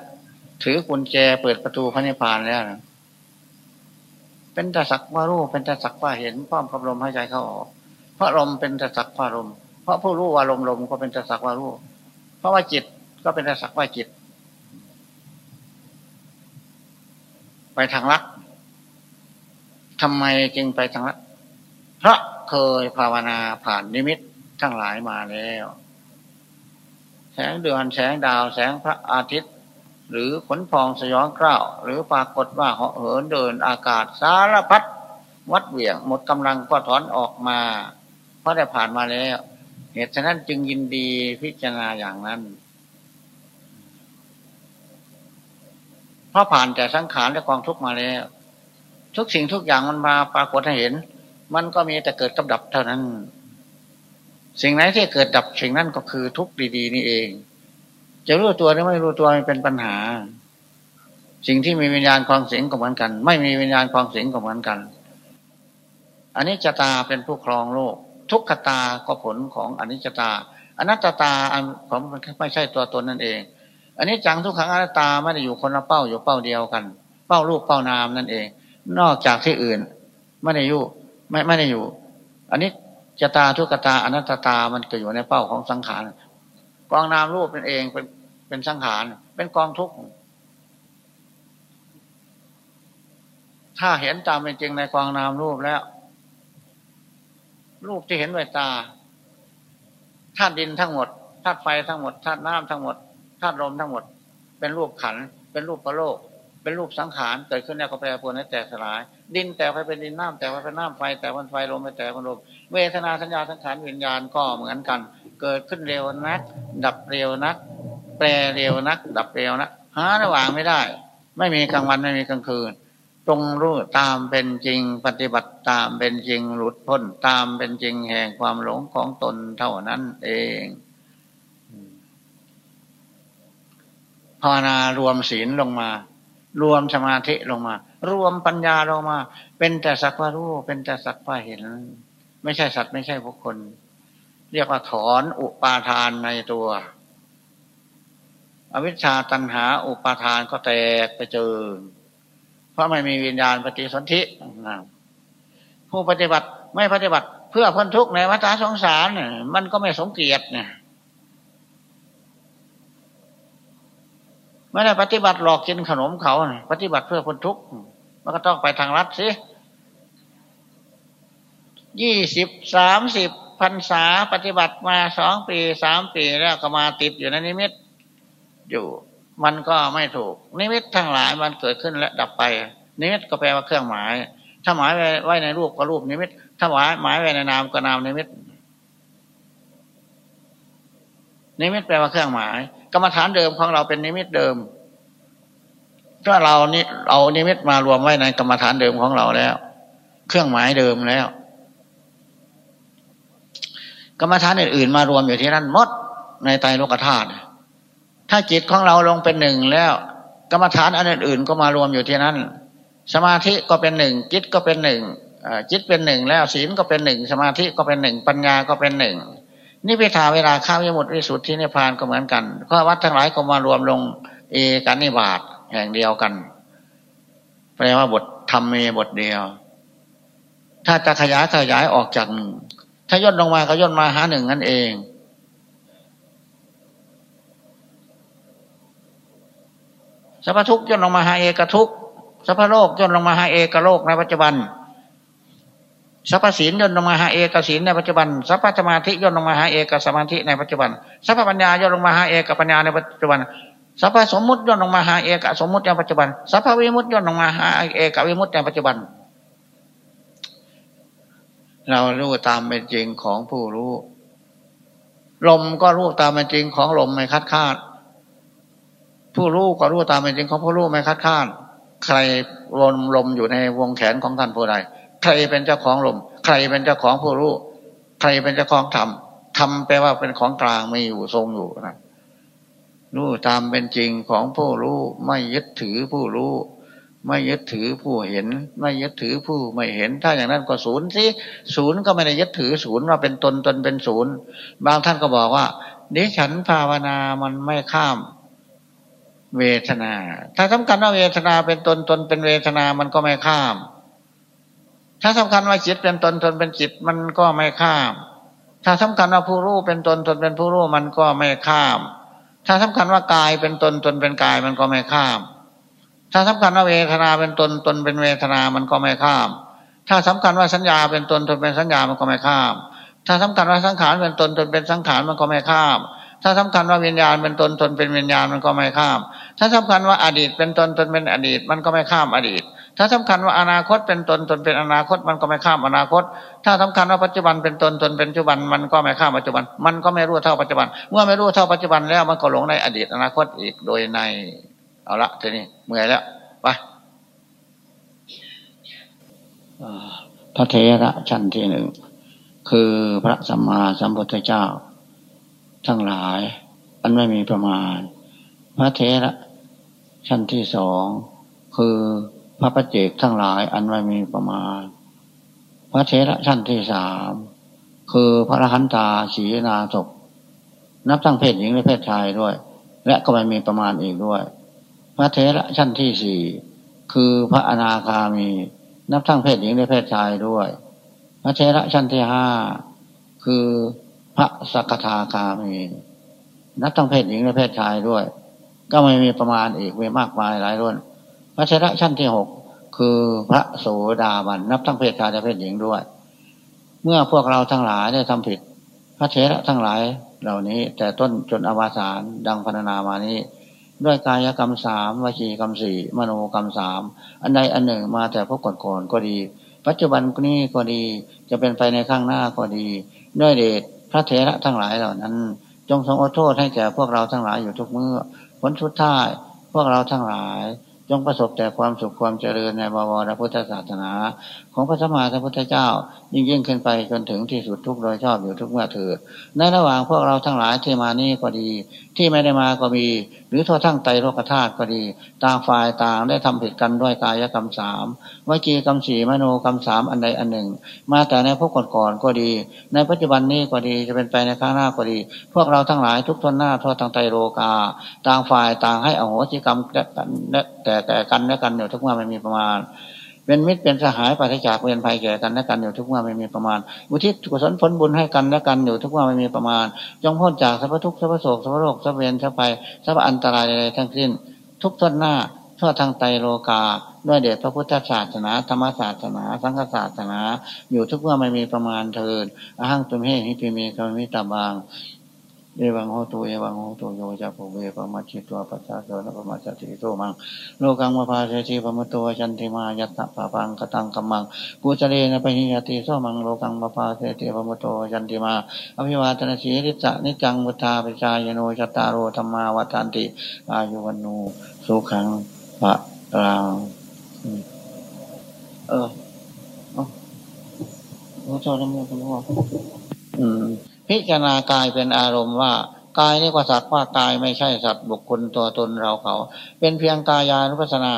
ถือกุญแจเปิดประตูพระนิพพานแล้วนะเป็นแต่สักว่ารู้เป็นแต่สักว่าเห็นพร้อมกับลมหายใจเขาออก เพราะลมเป็นแต่สักว่าลมเพราะผู้รู้ว่าลมลมก็เป็นแต่สักว่ารู้เพราะว่าจิต ก็เป็นแต่สักว่าจิต ไปทางลักทำไมจึงไปทางลักเพราะเคยภาวนาผ่านนิมิตทั้งหลายมาแล้ว แสงเดือนแสงดาวแสงพระอาทิตย์ หรือขนพองสยองเกล้าหรือปรากฏว่าเหาะเหินเดินอากาศสารพัดวัดเหวี่ยงหมดกำลังก็ถอนออกมา เพราะได้ผ่านมาแล้ว เหตุฉะนั้นจึงยินดีพิจารณาอย่างนั้น เพราะผ่านแต่สังขารและกองทุกมาแล้ว ทุกสิ่งทุกอย่างมันมาปรากฏให้เห็น มันก็มีแต่เกิดกับดับเท่านั้น สิ่งไหนที่เกิดดับสิ่งนั้นก็คือทุกดีๆ นี่เอง จะรู้ตัวหรือไม่รู้ตัวมันเป็นปัญหา สิ่งที่มีวิญญาณคลองเสียงก็เหมือนกัน ไม่มีวิญญาณคลองเสียงก็เหมือนกัน อันนี้จตาเป็นผู้ครองโลก ทุกขตาก็ผลของอนิจจตาอนัตตาอันผมไม่ใช่ตัวตนนั่นเอง อันนี้จังทุกขังอนัตตาไม่ได้อยู่คนละเป้าอยู่เป้าเดียวกัน เป้ารูปเป้านามนั่นเอง นอกจากที่อื่น ไม่ได้อยู่ไม่ไม่ได้อยู่ อันนี้จตาทุกตาอนัตตามันจะอยู่ในเป้าของสังขารกองนามรูปเป็นเองเป็นเป็นสังขารเป็นกองทุกข์ถ้าเห็นตามเป็นจริงในกองนามรูปแล้ว รูปที่เห็นด้วยตาธาตุดินทั้งหมดธาตุไฟทั้งหมดธาตุน้ำทั้งหมด ธาตุลมทั้งหมด เป็นรูปขัน เป็นรูปประโลก เป็นรูปสังขารเกิดขึ้นแล้วก็แปรปรวนให้แตกสลาย ดินแตกไปเป็นดินน้ำแตกไปเป็นน้ำไฟแตกเป็นไฟลมไปแตกเป็นลมเวทนาสัญญาสังขารวิญญาณก็เหมือนกัน เกิดขึ้นเร็วนัก ดับเร็วนัก แปรเร็วนัก ดับเร็วนักหาระหว่างไม่ได้ ไม่มีกลางวันไม่มีกลางคืนตรงรู้ตามเป็นจริงปฏิบัติตามเป็นจริงหลุดพ้นตามเป็นจริงแห่งความหลงของตนเท่านั้นเอง ภาวนารวมศีลลงมา รวมสมาธิลงมา รวมปัญญาลงมา เป็นแต่สักว่ารู้ เป็นแต่สักว่าเห็น ไม่ใช่สัตว์ไม่ใช่บุคคล เรียกว่าถอนอุปาทานในตัว อวิชชาตันหา อุปาทานก็แตกไปเจอ เพราะไม่มีวิญญาณปฏิสนธิผู้ปฏิบัติไม่ปฏิบัติเพื่อพ้นทุกข์ในวัฏสงสารมันก็ไม่สมเกียรติเนี่ย ไม่ได้ปฏิบัติหลอกกินขนมเขาปฏิบัติเพื่อคนทุกข์มันก็ต้องไปทางรัฐสิยี่สิบสามสิบพรรษาปฏิบัติมาสองปีสามปีแล้วก็มาติดอยู่ในนิมิต อยู่มันก็ไม่ถูก นิมิตทั้งหลายมันเกิดขึ้นและดับไป นิมิตก็แปลว่าเครื่องหมาย ถ้าหมายไว้ในรูปก็รูปนิมิต ถ้าหมายหมายไว้ในนามก็นามนิมิต นิมิตแปลว่าเครื่องหมาย กรรมฐานเดิมของเราเป็นนิมิตเดิมถ้าเรานี่เอานิมิตมารวมไว้ในกรรมฐานเดิมของเราแล้ว เครื่องหมายเดิมแล้ว กรรมฐานอื่นๆมารวมอยู่ที่นั่นหมดในไตรโลกธาตุถ้าจิตของเราลงเป็นหนึ่งแล้ว กรรมฐานอันอื่นๆก็มารวมอยู่ที่นั่นสมาธิก็เป็นหนึ่งจิตก็เป็นหนึ่งจิตเป็นหนึ่งแล้วศีลก็เป็นหนึ่งสมาธิก็เป็นหนึ่งปัญญาก็เป็นหนึ่ง นี่พิธาเวลาข้าวิมุตวิสุทธินิพพานก็เหมือนกันเพราะวัดทั้งหลายก็มารวมลง เอกันนิบาตแห่งเดียวกันแปลว่าบทธรรมเมบทเดียว ถ้าจะขยายขยายออกจากหนึ่งถ้าย่นลงมาก็ย่นมาหาหนึ่งนั่นเอง สัพพทุกย่นลงมาหาเอกทุกสัพพโลกย่นลงมาหาเอกโลกในปัจจุบัน สัพพศีลย่นลงมาหาเอกศีลในปัจจุบันสัพพสมาธิย่นลงมาหาเอกสมาธิในปัจจุบันสัพพปัญญาย่นลงมาหาเอกปัญญาในปัจจุบันสัพพสมมุติย่นลงมาหาเอกสมมุติในปัจจุบันสัพพวิมุติย่นลงมาหาเอกวิมุตติในปัจจุบัน เรารู้ตามเป็นจริงของผู้รู้ ลมก็รู้ตามเป็นจริงของลมไม่คัดค้านผู้รู้ก็รู้ตามเป็นจริงของผู้รู้ไม่คัดค้านใครลมลมอยู่ในวงแขนของท่านผู้ใด ใครเป็นเจ้าของลม ใครเป็นเจ้าของผู้รู้ ใครเป็นเจ้าของธรรมธรรมแปลว่าเป็นของกลางม่อยู่ทรงอยู่นะรู้ตามเป็นจริงของผู้รู้ ไม่ยึดถือผู้รู้ ไม่ยึดถือผู้เห็น ไม่ยึดถือผู้ไม่เห็น ถ้าอย่างนั้นก็ศูนย์สิศูนย์ก็ไม่ได้ยึดถือศูนย์ว่าเป็นตนตนเป็นศูนย์บางท่านก็บอกว่าดิฉันภาวนามันไม่ข้ามเวทนา ถ้าสำคัญว่าเวทนาเป็นตนตนเป็นเวทนามันก็ไม่ข้าม ถ้าสำคัญว่าจิตเป็นตนตนเป็นจิตมันก็ไม่ข้าม ถ้าสำคัญว่าผู้รู้เป็นตนตนเป็นผู้รู้มันก็ไม่ข้าม ถ้าสำคัญว่ากายเป็นตนตนเป็นกายมันก็ไม่ข้าม ถ้าสำคัญว่าเวทนาเป็นตนตนเป็นเวทนามันก็ไม่ข้าม ถ้าสำคัญว่าสัญญาเป็นตนตนเป็นสัญญามันก็ไม่ข้าม ถ้าสำคัญว่าสังขารเป็นตนตนเป็นสังขารมันก็ไม่ข้ามถ้าสำคัญว่าวิญญาณเป็นตนตนเป็นวิญญาณมันก็ไม่ข้าม ถ้าสำคัญว่าอดีตเป็นตนตนเป็นอดีตมันก็ไม่ข้ามอดีต ถ้าสำคัญว่าอนาคตเป็นตนตนเป็นอนาคตมันก็ไม่ข้ามอนาคต ถ้าสำคัญว่าปัจจุบันเป็นตนตนเป็นปัจจุบันมันก็ไม่ข้ามปัจจุบัน มันก็ไม่รู้เท่าปัจจุบัน เมื่อไม่รู้เท่าปัจจุบันแล้วมันก็หลงในอดีตอนาคตอีกโดยใน เอาละทีนี้เมื่อยแล้วไปพระเทระชั้นที่หนึ่งคือพระสัมมาสัมพุทธเจ้า ทั้งหลาย อันไม่มีประมาณ พระเทระชั้นที่สองคือ พระประเจกทั้งหลายอันไม่มีประมาณ พระเทระชั้นที่สามคือพระรหันตาศีนาศกนับทั้งเพศหญิงและเพศชายด้วย และก็ไม่มีประมาณอีกด้วย พระเทระชั้นที่สี่คือพระอนาคามี นับทั้งเพศหญิงและเพศชายด้วย พระเทระชั้นที่ห้าคือพระสกทาคามี นับทั้งเพศหญิงและเพศชายด้วย ก็ไม่มีประมาณอีกมีมากมายหลายรุ่น พระเทระชั้นที่หกคือพระโสดาบันนับทั้งเพศชายและเพศหญิงด้วย เมื่อพวกเราทั้งหลายได้ทำผิด พระเทระทั้งหลายเหล่านี้ แต่ต้นจนอวสานดังพรรณนามานี้ ด้วยกายกรรมสามวจีกรรมสี่มโนกรรมสามอันใดอันหนึ่งมาแต่พวกก่อนๆก็ดี ปัจจุบันนี้ก็ดีจะเป็นไปในข้างหน้าก็ดี ด้วยเดชพระเถระทั้งหลายเหล่านั้น จงทรงอโทษให้แก่พวกเราทั้งหลายอยู่ทุกเมื่อผลสุดท้ายพวกเราทั้งหลาย จงประสบแต่ความสุขความเจริญในบวรพุทธศาสนา ของพระสมมาสัมพุทธเจ้า ยิ่งยิ่งขึ้นไปจนถึงที่สุดทุกโดยชอบอยู่ทุกเมื่อเถิดในระหว่างพวกเราทั้งหลายที่มานี่ก็ดี ที่ไม่ได้มาก็มี หรือทั่วทั้งไตโลกธาตุก็ดี ต่างฝ่ายต่างได้ทำผิดกันด้วยกายกรรมสามวิจีกรรมสี่มโนกรรมสามอันใดอันหนึ่ง มาแต่ในพวกก่อนๆก็ดี ในปัจจุบันนี้ก็ดีจะเป็นไปในข้างหน้าก็ดี พวกเราทั้งหลายทุกทนหน้าทั่วทั้งไตโลกา ต่างฝ่ายต่างให้อโหสิกรรมแต่แต่กันและกันอยู่ทุกเมื่อไม่มีประมาณ เป็นมิตรเป็นสหายปฏิจากเวียนภัยแก่กันและกันอยู่ทุกเมื่อไม่มีประมาณอุทิศกุศลผลบุญให้กันและกันอยู่ทุกเมื่อไม่มีประมาณ จงพ้นจากสัพพทุกข์สัพพโศกสัพพโรคสัพพเวรสัพภัยสัพพอันตรายใดทั้งสิ้น ทุกถ้วนหน้าทั่วทั้งไตรโลกา ด้วยเดชพระพุทธศาสนาธรรมศาสนา สังฆศาสนา อยู่ทุกเมื่อไม่มีประมาณเทอญ อหังตุมเหหิปิเม ขมิตัพพัง เอวังโหตุเอวังโหตุโยจะปุพเพ ปมัชชิตวา ปัจฉาโส นัปปมัชชติโสมังโลกัง ปภาเสติ อัพภา มุตโตวะ จันทิมายัสสะปาปังกตังกัมมังกุสเลนะปหียติโสมังโลกัง ปภาเสติ อัพภา มุตโตวะ จันทิมาอภิวาตนาสีริจะนิจังวุฒาปิจายโนจตาโรธรรมาวัฏันติอายุวันโนสุขังพระลังเออพระเจ้าทำไมคุณพ่ออืม พิจารณากายเป็นอารมณ์ว่ากายนี้ก็สัตว์ว่ากายไม่ใช่สัตว์บุคคลตัวตนเราเขา เป็นเพียงกายานุปัสนา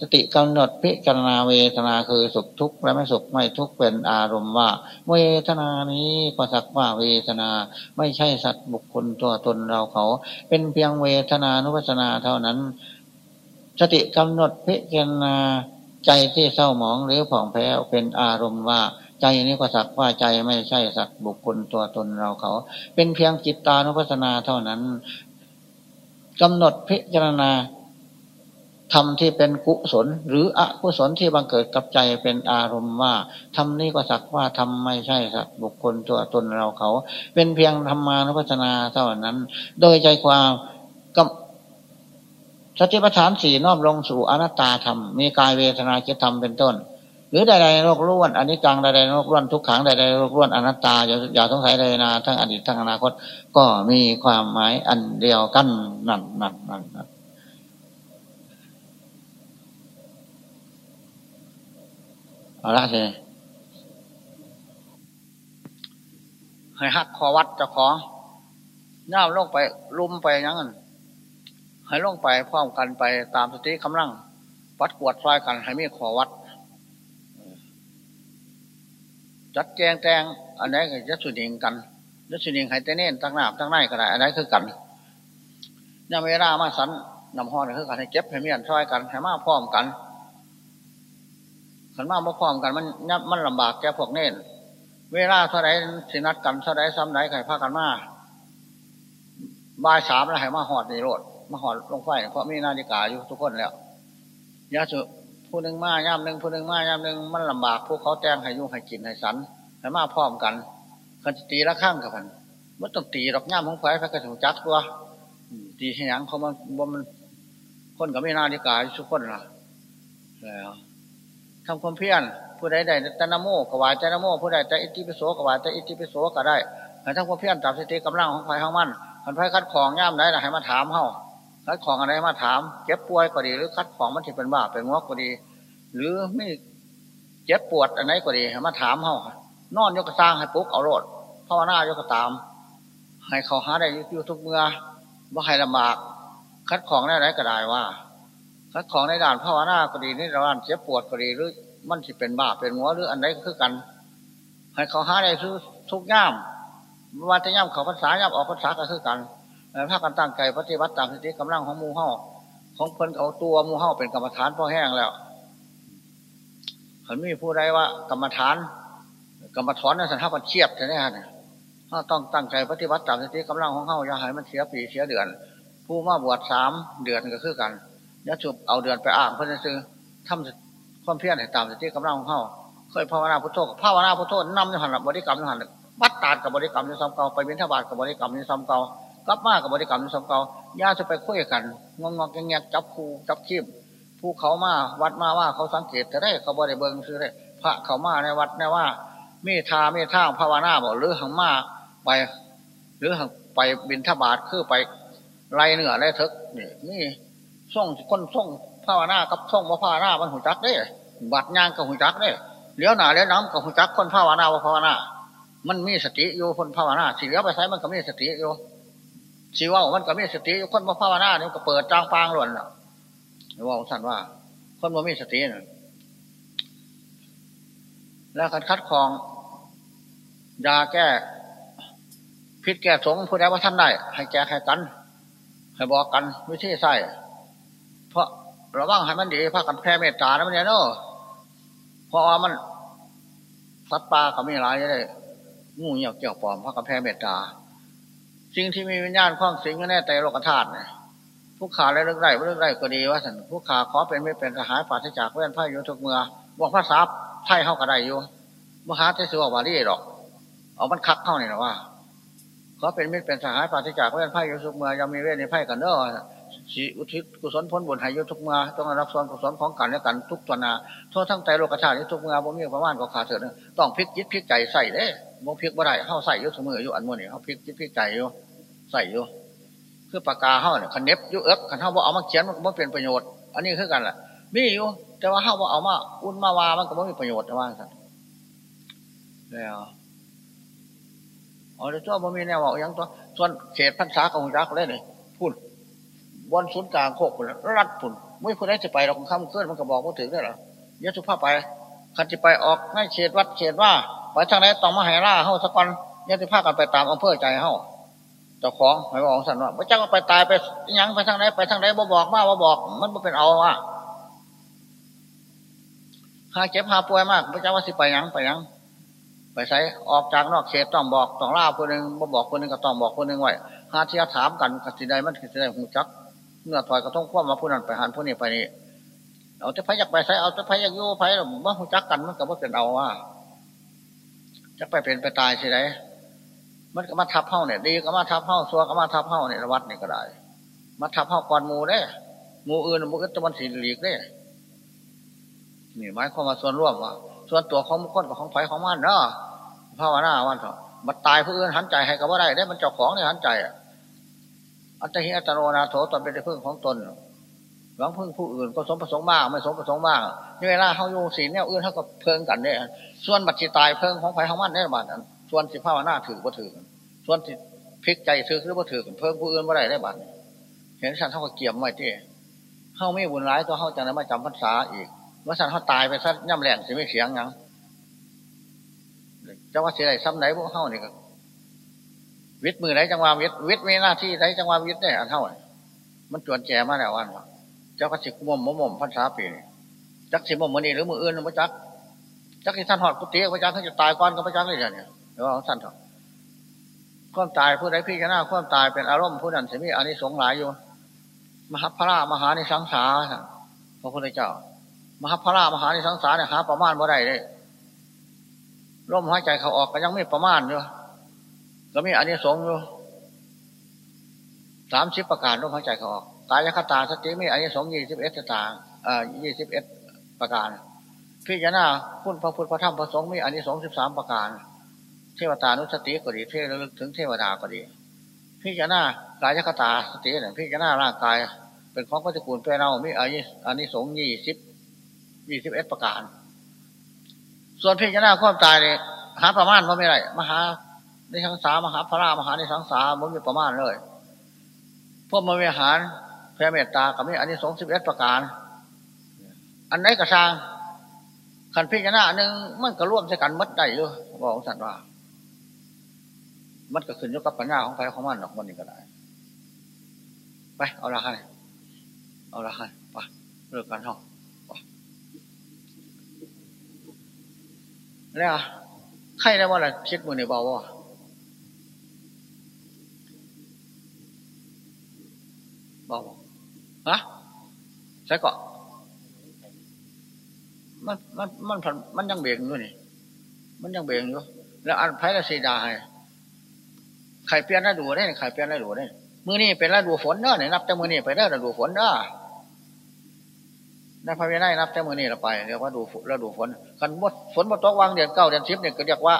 สติกำหนดพิจารณาเวทนาคือสุขทุกข์และไม่สุขไม่ทุกข์เป็นอารมณ์ว่า เวทนานี้ก็สักว่าเวทนา ไม่ใช่สัตว์บุคคลตัวตนเราเขา เป็นเพียงเวทนานุปัสนาเท่านั้น สติกำหนดพิจารณาใจที่เศร้าหมองหรือผ่องแผ้วเป็นอารมณ์ว่า ใจนี้ก็สักว่าใจไม่ใช่สัตว์บุคคลตัวตนเราเขา เป็นเพียงจิตตานุปัสนาเท่านั้นกำหนดพิจารณาทำที่เป็นกุศล หรืออกุศลที่บังเกิดกับใจเป็นอารมณ์ว่าทำนี้ก็สักว่าทำไม่ใช่สัตว์บุคคลตัวตนเราเขา เป็นเพียงธรรมานุปัสนาเท่านั้น โดยใจความกับสติปัฏฐานสี่น้อมลงสู่อนัตตาธรรม มีกายเวทนาจิตธรรมเป็นต้น หรือใดๆโลกล้วนอันนี้จังใดๆโลกล้วนทุกขังใดๆโลกล้วนอนัตตาอย่าอย่าสงสัยเลยนะทั้งอดีตทั้งอนาคต ก็มีความหมายอันเดียวกันนั่นนั่นนั่นนั่นเอาละสิให้หักคอวัดจะขอย่าลงไปลุมไปยังงั้นให้ลงไปพร้อมกันไปตามสติกำลังวัดกวดซอยกัน ให้มีขอวัด จัดแจงแตงอันไหนก็ยัดสุนิงกันยัดสุนิงให้เตเน่นตั้งหน้าตั้งในก็ได้อันไหนคือกันยามเวลามาสันนำห้องคือกันให้เก็บให้เมียนช่วยกันให้มาพร้อมกันขันมาพร้อมกันมันยับมันลำบากแก่พวกเน่นเวลาเท่าไรสินัดกันเท่าไรซ้ำไรไข่พากันมาบ่ายสามแล้วให้มาหอดในรถมาหอดลงไฟเพราะมีนาฬิกาอยู่ทุกคนแล้วยาสุ ผู้หนึ่งมาย่ามหนึ่งผู้หนึ่งมาย่ามหนึ่งมันลำบากพวกเขาแจ้งให้ยุ่งให้กินให้สันให้มาพร้อมกันกันตีละข้างกับมันมันต้องตีดอกย่ามของไฟพระกระสุนจักตัวตีให้ยังเขามันว่ามันคนกับไม่นาฬิกาทุกคนล่ะแล้วทำความเพียรผู้ใดใดตนโมกวายตนโมผู้ใดแต่อิติปิโสกวายแต่อิติปิโสก็ได้ให้ทำความเพียรตามสติกำลังของไฟของมันมันไฟคัดของย่ามไหนล่ะให้มาถามเฮา คัดของอะไรมาถามเจ็บป่วยก็ดี หรือคัดของมันที่เป็นบ้าเป็นงอกก็ดี หรือไม่เจ็บปวดอะไรก็ดีมาถามเขานอนยกสร้างให้ปุ๊กเอาโรดภาวนายกตาม ให้เขาหาได้อยู่ทุกเมื่อว่าให้ลำบาก คัดของได้ไรก็ได้ว่า คัดของในด่านภาวนาก็ดีในด่านเจ็บปวดก็ดีหรือมันที่เป็นบ้าเป็นงัวหรืออันใดก็คือกัน ให้เขาหาได้ทุกย่ามวันที่ย่ามเขาภาษาย่ามออกภาษาก็คือกัน ถ้ากันตั้งใจปฏิบัติตามสติกำลังของมูเห่าของเพิ่นเอาตัวมูเห่าเป็นกรรมฐานพ่อแห้งแล้วเห็นมีผู้ใดว่ากรรมฐาน กรรมฐานในสันทัพเชียบใช่ไหมฮะเขาต้องตั้งใจปฏิบัติตามสติกำลังของเห่าอย่าให้มันเสียปีเสียเดือน ผู้มาบวชสามเดือนก็คือกันยัดจุบเอาเดือนไปอ่างเพื่อจะซื้อทำความเพียรให้ตามสติกำลังของเห่าเคยภาวนาพุทโธภาวนาพุทโธนำในหันบริกรรมในหันวัดตาดกับบริกรรมในซ้ำเก่าไปบิณฑบาตกับบริกรรมในซ้ำเก่า กลับมากับบริกรรมสมเกาย่าจะไปคุยกันงงงแงจับคูจับขีบผู้เขามาวัดมาว่าเขาสังเกตจะได้เขาบริเบิงซื้อได้พระเขามาในวัดในว่าเมีทามีท่าภาวนาบอกหรือหังมาไป หรือหังไปบินทบาทคือไปไรเหนือไรเทึกนี่นี่ส่งคนส่งภาวนากับส่งว่าภาวนามันหุ่จักได้บัดย่างกับหุ่จักได้เลี้ยวหนาเลี้ยวน้ำกับหุ่จักคนภาวนาว่าภาวนา มันมีสติอยู่คนภาวนาสิเลี้ยวไปใช้มันก็มีสติอยู่ ชีว่ามันก็มีสติคนมาภาวนาเนี่ยก็เปิดจางฟางหล่นแล้วว่าสั่นว่า คนมามีสติน่ะแล้วคัดคัดของยาแก้ พิษแก้สงผู้ใดว่าท่านได้ ให้แก้ให้กัน ให้บอกกันวิธีใส่เพราะระวังให้มันดีพากันแพ้เมตตานะมันเนี่ยเนาะเพราะว่ามันสัตว์ป่าก็มีหลายเลยงูเหี่ยวเกี่ยวปอมพากันแพ้เมตตา สิ่งที่มีวิญญาณคล้องสิงก็แน่แต่โลกธาตุเนี่ยผู้ขาและเรื่องไรเรื่องไรก็ดีว่าสันผู้ขาขอเป็นไม่เป็นสหายปราศจากเพื่อนพ่ยอยู่ทุกเมื่อบอกภาษาไทยเข้ากันได้อยู่มหาเทศวาวารีหรอก เอามันคักเข้าเนี่ยนะว่าขอเป็นไม่เป็นสหายปราศจากเพื่อนพ่ยอยู่ทุกเมื่อยังมีเวทในไพ่กันเด้อสีอุทิศกุศลพ้นบุญหายยุทุกเมื่อต้องรับส่วนกุศลของกันและกันทุกตัวนาโทษทั้งใจโลกชาติทุกเมื่อบ่มีประมาณก็ขาดเถิดต้องพลิกจิตพลิกใจใส่เด้บ่พลิกบ่ได้เข้าใส่ยุทุกเมื่ออยู่อันมื่อนี่เขาพลิกจิตพลิกใจอยู่ ใส่อยู่คือปากกาเข้าเนี่ยคันเน็บยุเอิบคันเข้าว่าเอามาเขียนมันก็ไม่เป็นประโยชน์ อันนี้คือกันแหละมีอยู่แต่ว่าเข้าว่าเอามาอุ่นมาวามันก็ไม่มีประโยชน์นะว่าสัตว์แล้วอ๋อเดี๋ยวตัวมันมีแนวว่าอย่างตัวส่วนเขตพันษาของรักเลยเนี่ยพูดบนศูนย์กลางโคกพุ่นรัดพุ่นไม่คนได้จะไปเราคงข้ามเคลื่อนมันก็บอกว่าถึงได้หรอยะสุภาพไปคันจะไปออกในเขตวัดเขตว่าไปทางไหนต้องมาหายล่าเข้าสักวันยะสุภาพกันไปตามอำเภอใจเข้า จ้าของหมายบอกสันว่าพระเจ้าก็ไปตายไปยังไปทางไหนไปทางไหนบ่บอกมาบ่บอก มันไม่เป็นเอาอะหาเจ็บหาป่วยมากพระเจ้าว่าสิไปยังไปยังไปใช้ออกจากนอกเขตต้องบอกต้องล่าคนหนึ่งบ่บอกคนหนึ่งก็ต้องบอกคนหนึ่งไว้หาที่จะถามกันกสิได้มันกสิได้หูจักเมื่อถอยก็ต้องคว้ามาผู้นั้นไปหันผู้นี้ไปนี่เอาจะพายากไปใช้เอาจะพายากยู่พายว่าหูจักกันมันก็ว่าเป็นเอาว่าจะไปเป็นไปตายสิได มันก็มาทับเฮ้าเนี่ยดีก็มาทับเฮ้าซัวก็มาทับเฮ้าเนี่ยวัดนี่ก็ได้ มาทับเฮ้าก่อนมูได้มูอื่นมูก็จะมันสีหลีกได้นี่หมายความว่าส่วนร่วมว่าส่วนตัวของมุขคนกับของไฟของมันเนาะภาวนาวันเถอะมันตายผู้อื่นหันใจให้กับว่าได้ได้มันเจ้าของเนี่ยหันใจอัตหิอัตโนนาโถตนเป็นที่พึ่งของตนหวังพึ่งผู้อื่นก็สมประสงค์บ้างไม่สมประสงค์บ้างนี่เวลาเขาโยศีเนี่ยอื่นเขาก็เพิ่งกันเนี่ยส่วนบัตรตายเพิ่งของไฟของมันเนี่ยบาท ส่วนสิภาวนาถือว่าถือส่วนสิพลิกใจถือหรือว่าถือเพิงผู้อื่นว่าได้ได้บาทเห็นสันเขาก็เกี่ยมไว้ที่เข้าไม่บุญร้ายตัวเข้าจะนั้นมาจำพรรษาอีกว่าสันเขาตายไปซะย่ำแหลงสิไม่เสียงยังจะว่าเสียไรซ้ำไหนพวกเขานี่ก็วิทย์มือไหนจังหวะวิทย์วิทย์มีหน้าที่ไหนจังหวะวิทย์เนี่ยอันเท่าไหร่มันจวนแจมาแล้ววันเจ้าก็สิกุมมมมพันษาปีจักสิมมมือนี่หรือมืออื่นมาจักจักที่ท่านหอดกุฏิพระจักเขาจะตายก่อนกับพระจักเลยเนี่ย เดี๋ยวท่าสั้นเถอะความตายผู้ใดพี่จะหน้าความตายเป็นอารมณ์ผู้นั้นสิมีอันนี้สงหลายอยู่ มหาพระมหาในสังสาพระพุทธเจ้า มหาพระมหาในสังสาเนี่ยหาประมาณบ่ได้เลยร่มหายใจเขาออกก็ยังไม่ประมาณอยู่ก็มีอันนี้สงอยู่สามสิบประการร่มหายใจเขาออกกายคตาสติมีอันนี้สงยี่สิบเอ็ดตางอ่ายี่สิบเอ็ดประการพี่จะหน้าคุณพระพุทธพระธรรมพระสงฆ์มีอันนี้สงสิบสามประการ เทวตานุสติก็ดีเทระลึกถึงเทวดาก็ดีพี่จะหน้ากายคตาสติเนี่ยพี่จะหน้าร่างกาย เป็นของพระจกูลเป็นเรามีอันนี้อันนี้สงยี่สิบยี่สิบเอ็ดประการ ส่วนพี่จะหน้าความตายเนี่ยหาประมาณเพราไม่ไรมหาในสังสามหาพระรามหาในสังสามันมีประมาณเลยพวกมวิหารแผ่เมตตากับนี่อันนี้สงสิบเอ็ดประการ อันไหนกระชางขันพิจารณาหนึ่งมันก็ร่วมใช้กันมัดได้อยู่บอกสัตว์ว่า มันก็ขึ้นอยู่กับปัญญาของใครของมันหรอกมันนี่ก็ได้ ไป เอาละให้เอาละให้ไปเลิกกันเถอะแล้วใครได้ว่าอะไรคิดมือในเบาว่าเบาฮะใช่ก่อนมันมันมันมันยังเบี่ยงอยู่นี่ มันยังเบี่ยงอยู่ แล้วอันไพ่ละสีดาให้ ไข่เปลี่ยนฤดูได้ไข่เปลี่ยนฤดูได้มือนี่เป็นฤดูฝนเนอะเนี่ยนับแต่มือนี่ไปได้ฤดูฝนเนอะในพระวินัยนับแต่มือนี่เราไปเรียกว่าดูฤดูฝนกันมดฝนมาตกวางเดือนเก้าเดือนสิบเนี่ยก็เรียกว่า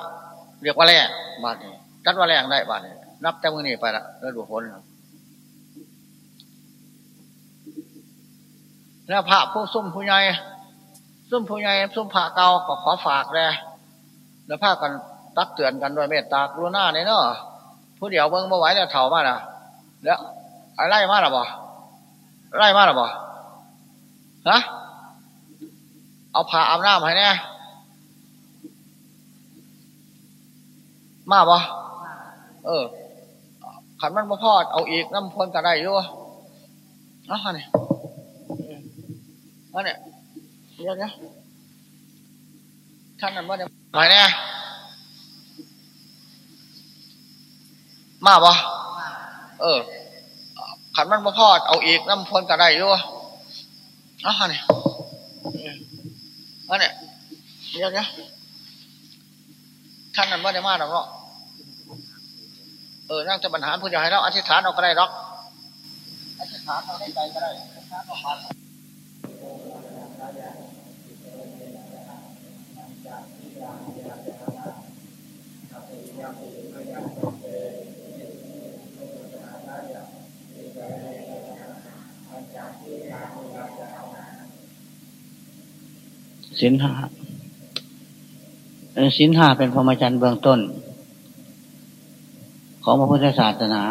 เรียกว่าแรงบาทนี้จัดว่าแรงได้บาทนี้นับแต่มือนี่ไปละฤดูฝนแล้วพระผู้ซุ่มผู้ใหญ่ซุ่มผู้ใหญ่ซุ่มพระเก่าก็ขอฝากเลยแล้วพากันตักเตือนกันด้วยเมตตากรุณาเนี่ยเนาะ ผู้เดียวเบิ้งมาไหวแล้วเถ่ามาละแล้วไล่มาหรอบ่ไล่มาหรอบ่ฮะเอาผ้าอาบน้ำให้แน่มาบ่เออขันมันมาพอดเอาอีกน้ำพลกันได้อยู่อะนี่อันเนี่ยเดี๋ยวนะท่านนั้นว่าเนี่ยไหนเนี่ มาบ่เออขันมันมาพอดเอาอีกน้ำพลกระไดด้วยอ๋อเนี่ยอันเนี่ยเดี๋ยวเดี๋ยวท่านนั้นว่าได้มาหรอกเนาะเออนั่งจะปัญหาผู้ใหญ่แล้วอธิษฐานเอาก็ได้หรอกอธิษฐานเอาได้ใจก็ได้อธิษฐานเอาผ่าน สินห้าสินห้าเป็นพรหมจรรย์เบื้องต้น ของพระพุทธศาสนา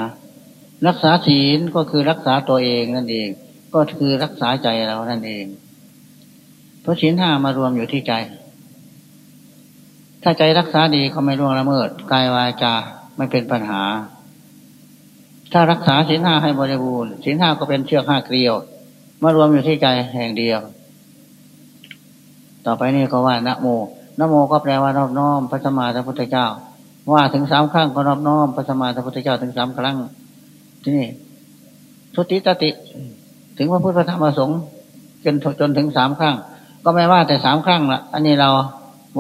รักษาศีลก็คือรักษาตัวเองนั่นเอง ก็คือรักษาใจเรานั่นเอง เพราะศีลห้ามารวมอยู่ที่ใจ ถ้าใจรักษาดีก็ไม่ร่วงละเมิดกายวาจาไม่เป็นปัญหา ถ้ารักษาศีลห้าให้บริบูรณ์ศีลห้าก็เป็นเชือกห้าเกลียว มารวมอยู่ที่ใจแห่งเดียว ต่อไปนี่ก็ว่านะโมนะโมก็แปลว่านอบน้อมพระสมมาพระพุทธเจ้า ว่าถึงสามครั้งก็นอบน้อมพระสมมาพระพุทธเจ้าถึงสามครั้ง ที่นี่ทุติตติ ถึงพระพุทธธรรมประสงค์จนจนถึงสามครั้ง ก็ไม่ว่าแต่สามครั้งละอันนี้เรา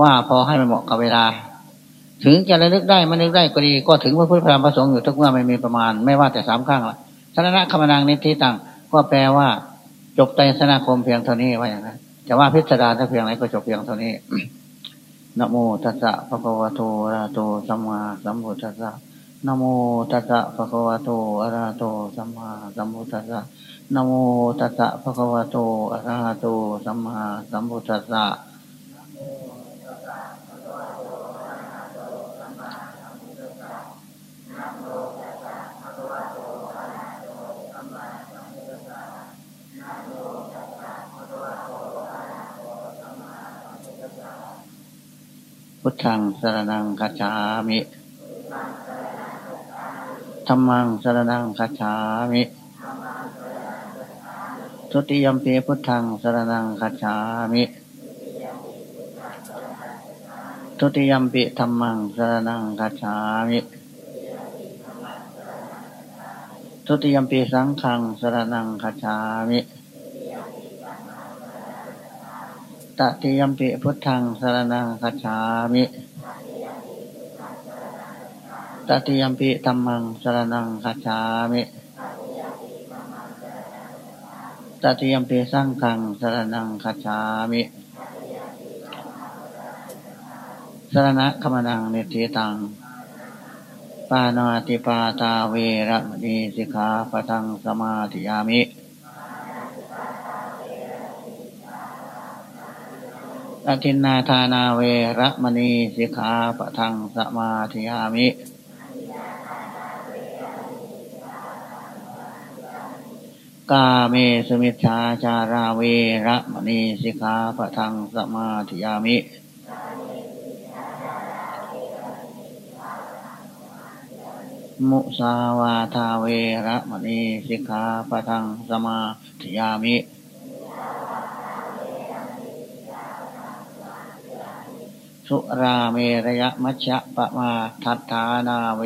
ว่าพอให้มันเหมาะกับเวลา ถึงจะระลึกได้มันนึกได้ก็ดี ก็ถึงพระพุทธธรรมประสงค์อยู่ทุกเมื่อไม่มีประมาณ ไม่ว่าแต่สามครั้งละสนณะคมนางนิทิตังก็แปลว่าจบไตรสนาคมเพียงเท่านี้ว่าอย่างนั้น จะว่าพิสดารสักเพียงไรก็จบเพียงเท่านี้นะโมตัสสะภะคะวะโตอะระโตสัมมาสัมพุทธัสสะนะโมตัสสะภะคะวะโตอะระโตสัมมาสัมพุทธัสสะนะโมตัสสะภะคะวะโตอะระโตสัมมาสัมพุทธัสสะ พุทธังสรนังคัจฉามิธรรมังสรนังคัจฉามิทุติยมปีพุทธังสรนังคัจฉามิทุติยมปีธรรมังสรนังคัจฉามิทุติยมปีสังฆังสรนังคัจฉามิ ตติยมปิพุทธังสรนังคัจฉามิตติยมปิธรรมังสรนังคัจฉามิตติยมปิสังฆังสรนังคัจฉามิสรณะขมนังเนติตังปานาติปาตาเวระมณีสิกขาปทังสมาธิยามิ อทินนาธานาเวระมณีสิกขาปะทังสมาธิยามิกาเมสมิชาจาราเวระมณีสิกขาปะทังสมาธิยามิ มุสาวาทาเวระมณีสิกขาปะทังสมาธิยามิ สุราเมรยมัชฌะปะมาทัฏฐานาเว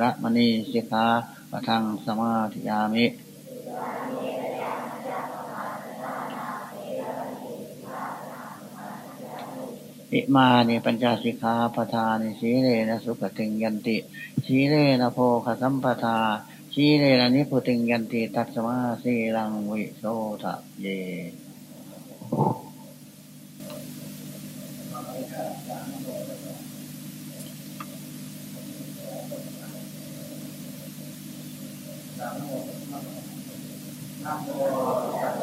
ระมณีสิกขาปะทังสมาธิยามิอิมาเนปัญจสิกขาปทานิสีเลนะสุปติงยันติ สีเลนะโพคสัมปทา สีเลนะนิพุติงยันติ ตัสมาสีลังวิโสทะเย นะโม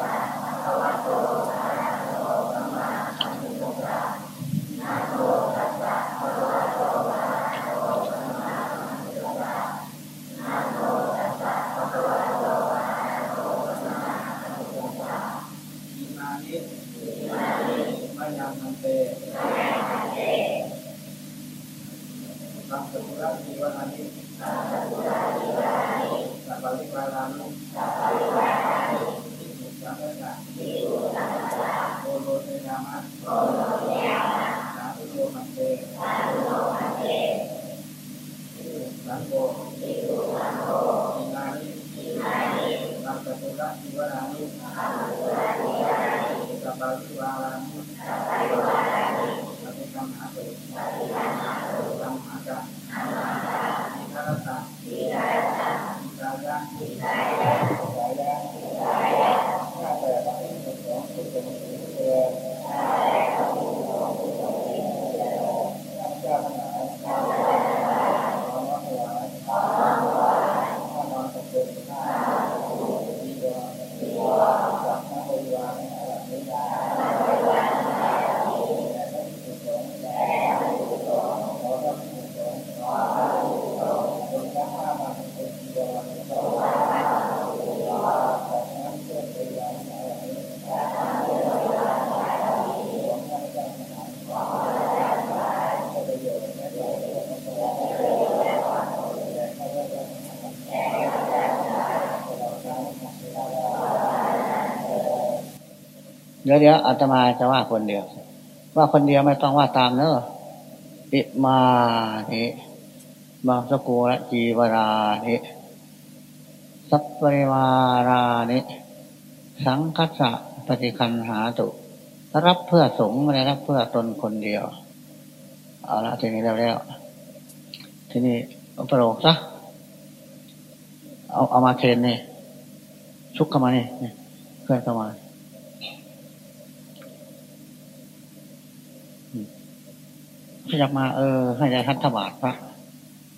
เดี๋ยวเดี๋ยวอาตมาจะว่าคนเดียว ว่าคนเดียวไม่ต้องว่าตามเนอะอิมานิบางสกุลจีวรานิสัพปริวารานิสังคัสสะปฏิคันหาตุ รับเพื่อสงฆ์ไม่ได้รับเพื่อตนคนเดียว เอาละทีนี้แล้วแล้ว ทีนี้เอาประโลกซะเอาเอามาเทนนี่ชุกเข้ามานี่นี่เพื่อนเข้ามา ขยับมาเออให้ได้ทัตบาทพระ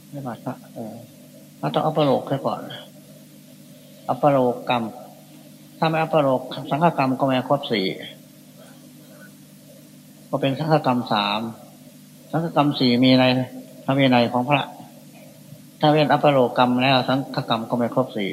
ให้บาทพระเออเราต้องอัปโลกแค่ก่อน อัปโลกกรรม ถ้าไม่อัปโลกสังฆกรรมก็ไม่ครบสี่ก็เป็นสังฆกรรมสามสังฆกรรมสี่มีในพระวินัยของพระ ถ้าเป็นอัปโลกกรรมแล้วสังฆกรรมก็ไม่ครบสี่